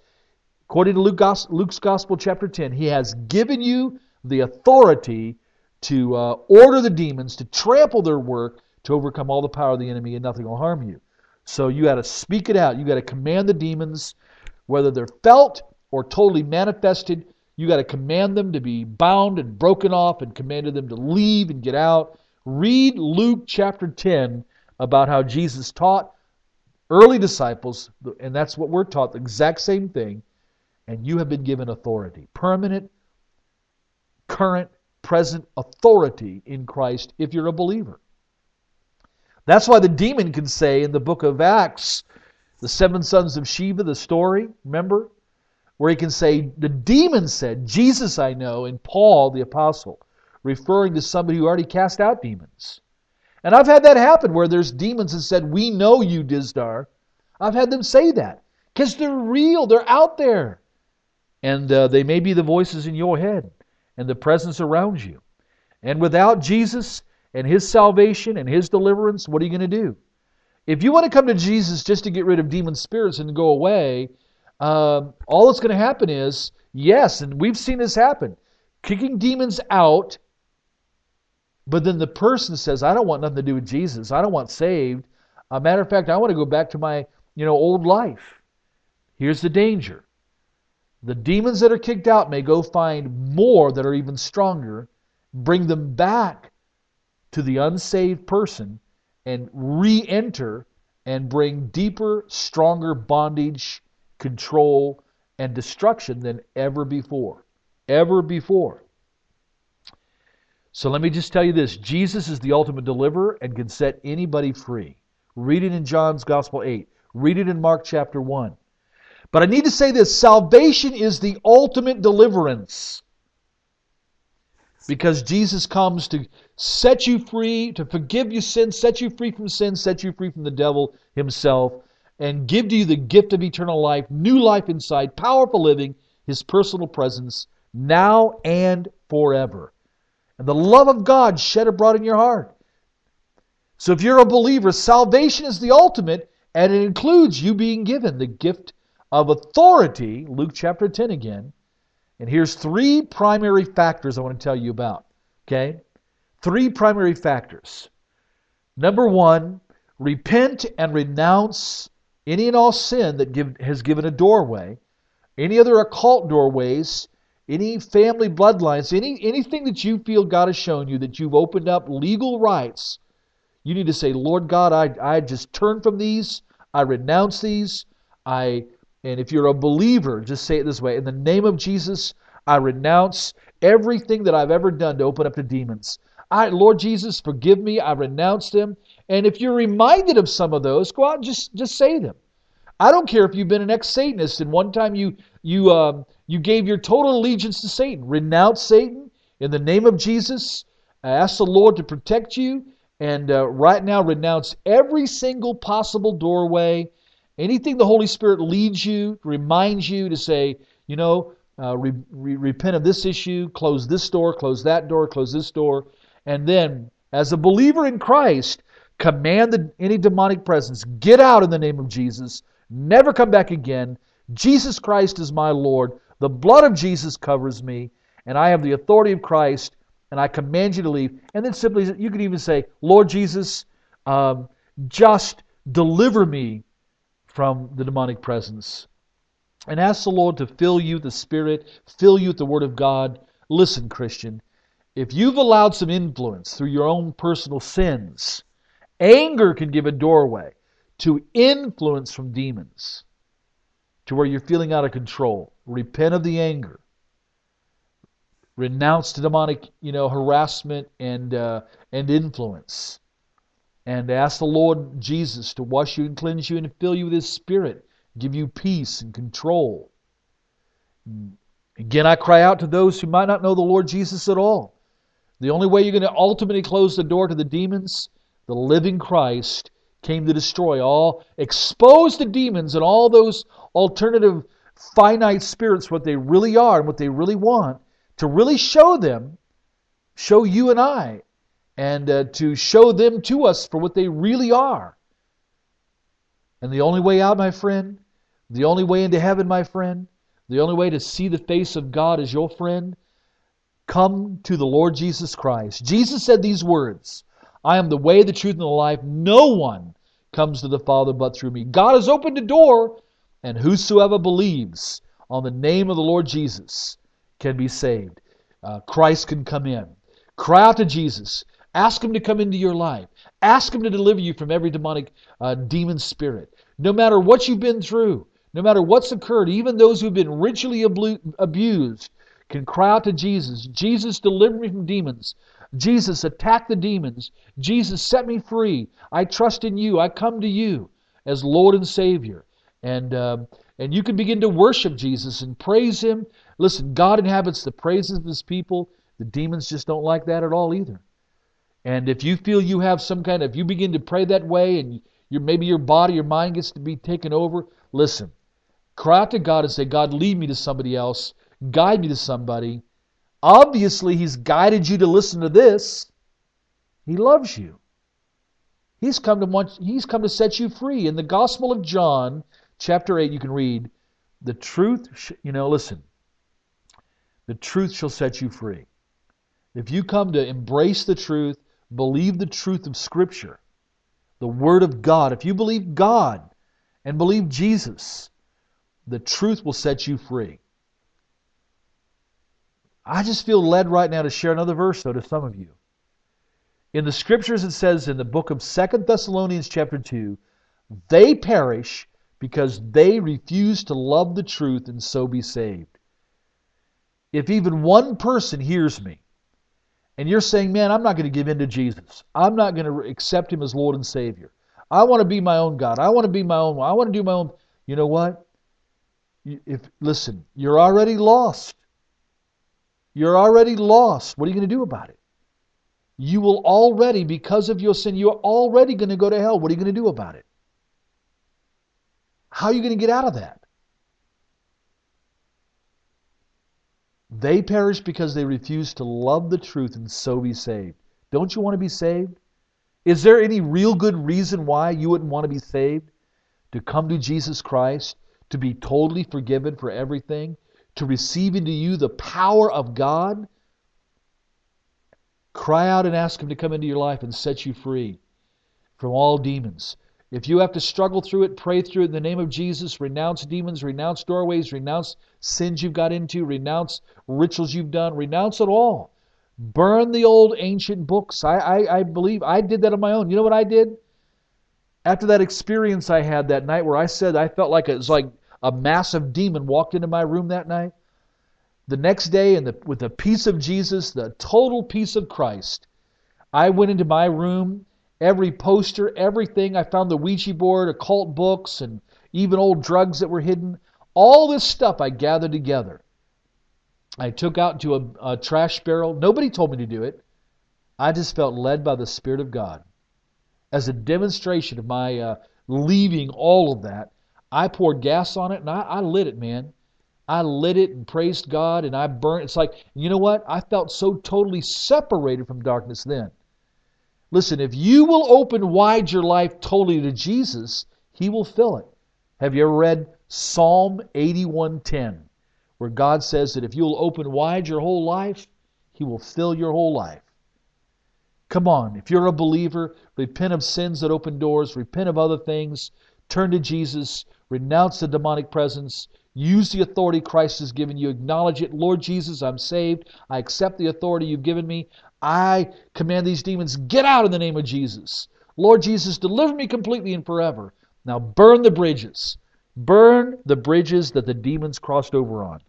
according to Luke, Luke's Gospel, chapter 10, he has given you the authority to uh, order the demons, to trample their work, to overcome all the power of the enemy, and nothing will harm you. So you got to speak it out. You got to command the demons, whether they're felt or totally manifested. You got to command them to be bound and broken off and commanded them to leave and get out. Read Luke chapter 10 about how Jesus taught early disciples, and that's what we're taught, the exact same thing. And you have been given authority, permanent, current, present authority in Christ if you're a believer. That's why the demon can say in the book of Acts, the seven sons of Sceva, the story, remember? Where he can say, The demon said, Jesus I know, and Paul the apostle, referring to somebody who already cast out demons. And I've had that happen where there's demons that said, We know you, Dizdar. I've had them say that because they're real, they're out there. And uh, they may be the voices in your head and the presence around you. And without Jesus, and His salvation and His deliverance, what are you going to do? If you want to come to Jesus just to get rid of demon spirits and go away, um, all that's going to happen is, yes, and we've seen this happen, kicking demons out, but then the person says, I don't want nothing to do with Jesus. I don't want saved. A matter of fact, I want to go back to my you know old life. Here's the danger. The demons that are kicked out may go find more that are even stronger, bring them back to the unsaved person and re enter and bring deeper, stronger bondage, control, and destruction than ever before. Ever before. So let me just tell you this Jesus is the ultimate deliverer and can set anybody free. Read it in John's Gospel 8, read it in Mark chapter 1. But I need to say this salvation is the ultimate deliverance because Jesus comes to set you free, to forgive your sins, set you free from sin, set you free from the devil himself, and give to you the gift of eternal life, new life inside, powerful living, his personal presence, now and forever. And the love of God shed abroad in your heart. So if you're a believer, salvation is the ultimate, and it includes you being given the gift of authority, Luke chapter 10 again, and here's three primary factors I want to tell you about. Okay? Three primary factors. Number one, repent and renounce any and all sin that give, has given a doorway, any other occult doorways, any family bloodlines, any anything that you feel God has shown you that you've opened up legal rights. You need to say, Lord God, I, I just turn from these. I renounce these. I and if you're a believer, just say it this way In the name of Jesus, I renounce everything that I've ever done to open up to demons. I, Lord Jesus, forgive me. I renounce them. And if you're reminded of some of those, go out and just, just say them. I don't care if you've been an ex-Satanist and one time you you um, you gave your total allegiance to Satan. Renounce Satan in the name of Jesus. Ask the Lord to protect you, and uh, right now renounce every single possible doorway, anything the Holy Spirit leads you, reminds you to say, you know, uh, re- re- repent of this issue, close this door, close that door, close this door, and then as a believer in Christ, command the, any demonic presence, get out in the name of Jesus never come back again. Jesus Christ is my Lord. The blood of Jesus covers me, and I have the authority of Christ, and I command you to leave. And then simply, you could even say, Lord Jesus, um, just deliver me from the demonic presence. And ask the Lord to fill you with the Spirit, fill you with the Word of God. Listen, Christian, if you've allowed some influence through your own personal sins, anger can give a doorway to influence from demons to where you're feeling out of control. Repent of the anger. Renounce to demonic, you know, harassment and uh, and influence, and ask the Lord Jesus to wash you and cleanse you and fill you with His Spirit, give you peace and control. Again, I cry out to those who might not know the Lord Jesus at all. The only way you're going to ultimately close the door to the demons, the living Christ, came to destroy all, expose the demons and all those alternative finite spirits what they really are and what they really want, to really show them, show you and I, and uh, to show them to us for what they really are. And the only way out, my friend, the only way into heaven, my friend, the only way to see the face of God as your friend, come to the Lord Jesus Christ. Jesus said these words I am the way, the truth, and the life. No one comes to the Father but through me. God has opened a door, and whosoever believes on the name of the Lord Jesus can be saved. Uh, Christ can come in. Cry out to Jesus. Ask Him to come into your life. Ask Him to deliver you from every demonic uh, demon spirit. No matter what you've been through, no matter what's occurred, even those who've been ritually abused can cry out to Jesus. Jesus, deliver me from demons. Jesus, attack the demons. Jesus, set me free. I trust in you. I come to you as Lord and Savior. And, uh, and you can begin to worship Jesus and praise Him. Listen, God inhabits the praises of His people. The demons just don't like that at all either. And if you feel you have some kind of, if you begin to pray that way and you, maybe your body, your mind gets to be taken over, listen. Cry out to God and say, God, lead me to somebody else. Guide me to somebody Obviously, He's guided you to listen to this. He loves you. He's come to want, He's come to set you free. In the Gospel of John, chapter 8, you can read, the truth, you know, listen, the truth shall set you free. If you come to embrace the truth, believe the truth of Scripture, the Word of God, if you believe God and believe Jesus, the truth will set you free. I just feel led right now to share another verse, though, to some of you. In the scriptures, it says in the book of Second Thessalonians, chapter 2, they perish because they refuse to love the truth and so be saved. If even one person hears me, and you're saying, man, I'm not going to give in to Jesus, I'm not going to accept him as Lord and Savior. I want to be my own God. I want to be my own. I want to do my own. You know what? If listen, you're already lost. You're already lost. What are you going to do about it? You will already, because of your sin, you're already going to go to hell. What are you going to do about it? How are you going to get out of that? They perish because they refuse to love the truth and so be saved. Don't you want to be saved? Is there any real good reason why you wouldn't want to be saved? To come to Jesus Christ, to be totally forgiven for everything, to receive into you the power of God, cry out and ask Him to come into your life and set you free from all demons. If you have to struggle through it, pray through it in the name of Jesus. Renounce demons, renounce doorways, renounce sins you've got into, renounce rituals you've done, renounce it all. Burn the old ancient books. I, I, I believe I did that on my own. You know what I did? After that experience I had that night where I said I felt like it was like a massive demon walked into my room that night. The next day, and with the peace of Jesus, the total peace of Christ, I went into my room, every poster, everything. I found the Ouija board, occult books, and even old drugs that were hidden. All this stuff I gathered together. I took out to a, a trash barrel. Nobody told me to do it. I just felt led by the Spirit of God. As a demonstration of my uh, leaving all of that, I poured gas on it and I, I lit it, man. I lit it and praised God and I burnt. It's like, you know what? I felt so totally separated from darkness then. Listen, if you will open wide your life totally to Jesus, He will fill it. Have you ever read Psalm 81:10, where God says that if you'll open wide your whole life, He will fill your whole life? Come on, if you're a believer, repent of sins that open doors, repent of other things, turn to Jesus, renounce the demonic presence, Use the authority Christ has given you. Acknowledge it. Lord Jesus, I'm saved. I accept the authority you've given me. I command these demons, get out in the name of Jesus. Lord Jesus, deliver me completely and forever. Now burn the bridges. Burn the bridges that the demons crossed over on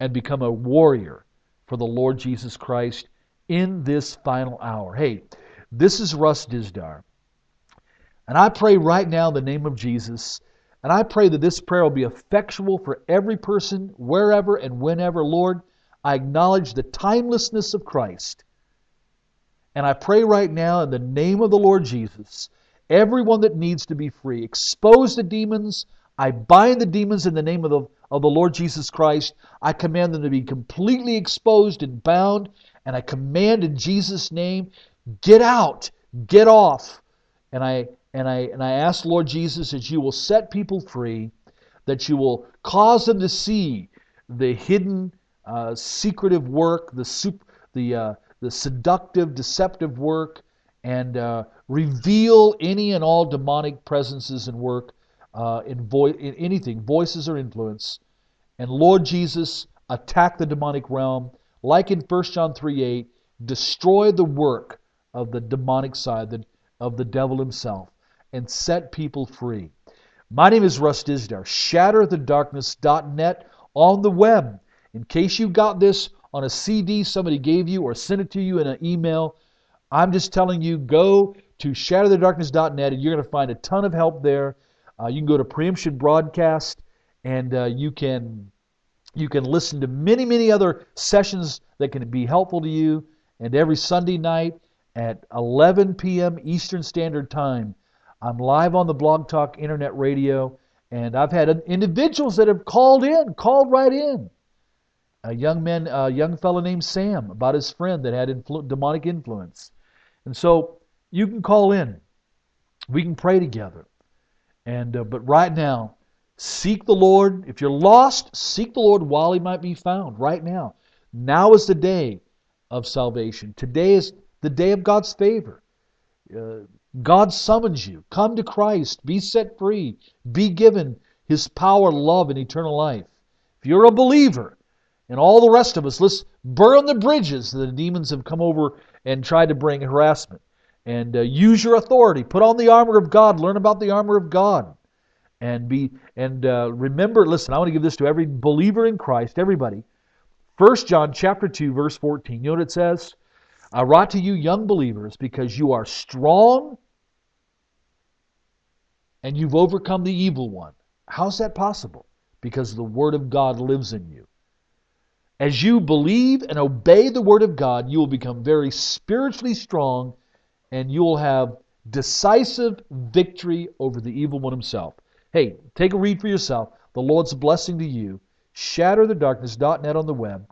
and become a warrior for the Lord Jesus Christ in this final hour. Hey, this is Russ Dizdar. And I pray right now in the name of Jesus and I pray that this prayer will be effectual for every person, wherever and whenever. Lord, I acknowledge the timelessness of Christ. And I pray right now in the name of the Lord Jesus, everyone that needs to be free, expose the demons. I bind the demons in the name of the, of the Lord Jesus Christ. I command them to be completely exposed and bound. And I command in Jesus' name, get out, get off. And I and I, and I ask, Lord Jesus, that you will set people free, that you will cause them to see the hidden, uh, secretive work, the, sup- the, uh, the seductive, deceptive work, and uh, reveal any and all demonic presences and work uh, in, vo- in anything, voices or influence. And Lord Jesus, attack the demonic realm, like in 1 John 3 8, destroy the work of the demonic side, the, of the devil himself and set people free. My name is Russ Dizdar. ShatterTheDarkness.net on the web. In case you got this on a CD somebody gave you or sent it to you in an email, I'm just telling you go to ShatterTheDarkness.net and you're going to find a ton of help there. Uh, you can go to Preemption Broadcast and uh, you can you can listen to many many other sessions that can be helpful to you. And every Sunday night at 11 p.m. Eastern Standard Time I'm live on the Blog Talk Internet Radio, and I've had individuals that have called in, called right in. A young man, a young fellow named Sam, about his friend that had influ- demonic influence, and so you can call in. We can pray together, and uh, but right now, seek the Lord. If you're lost, seek the Lord while He might be found. Right now, now is the day of salvation. Today is the day of God's favor. Uh, God summons you. Come to Christ. Be set free. Be given His power, love, and eternal life. If you're a believer, and all the rest of us, let's burn the bridges that the demons have come over and tried to bring harassment. And uh, use your authority. Put on the armor of God. Learn about the armor of God. And be and uh, remember. Listen, I want to give this to every believer in Christ. Everybody. First John chapter two verse fourteen. You know what it says? I write to you, young believers, because you are strong and you've overcome the evil one. How's that possible? Because the Word of God lives in you. As you believe and obey the Word of God, you will become very spiritually strong and you will have decisive victory over the evil one himself. Hey, take a read for yourself. The Lord's blessing to you. Shatterthedarkness.net on the web.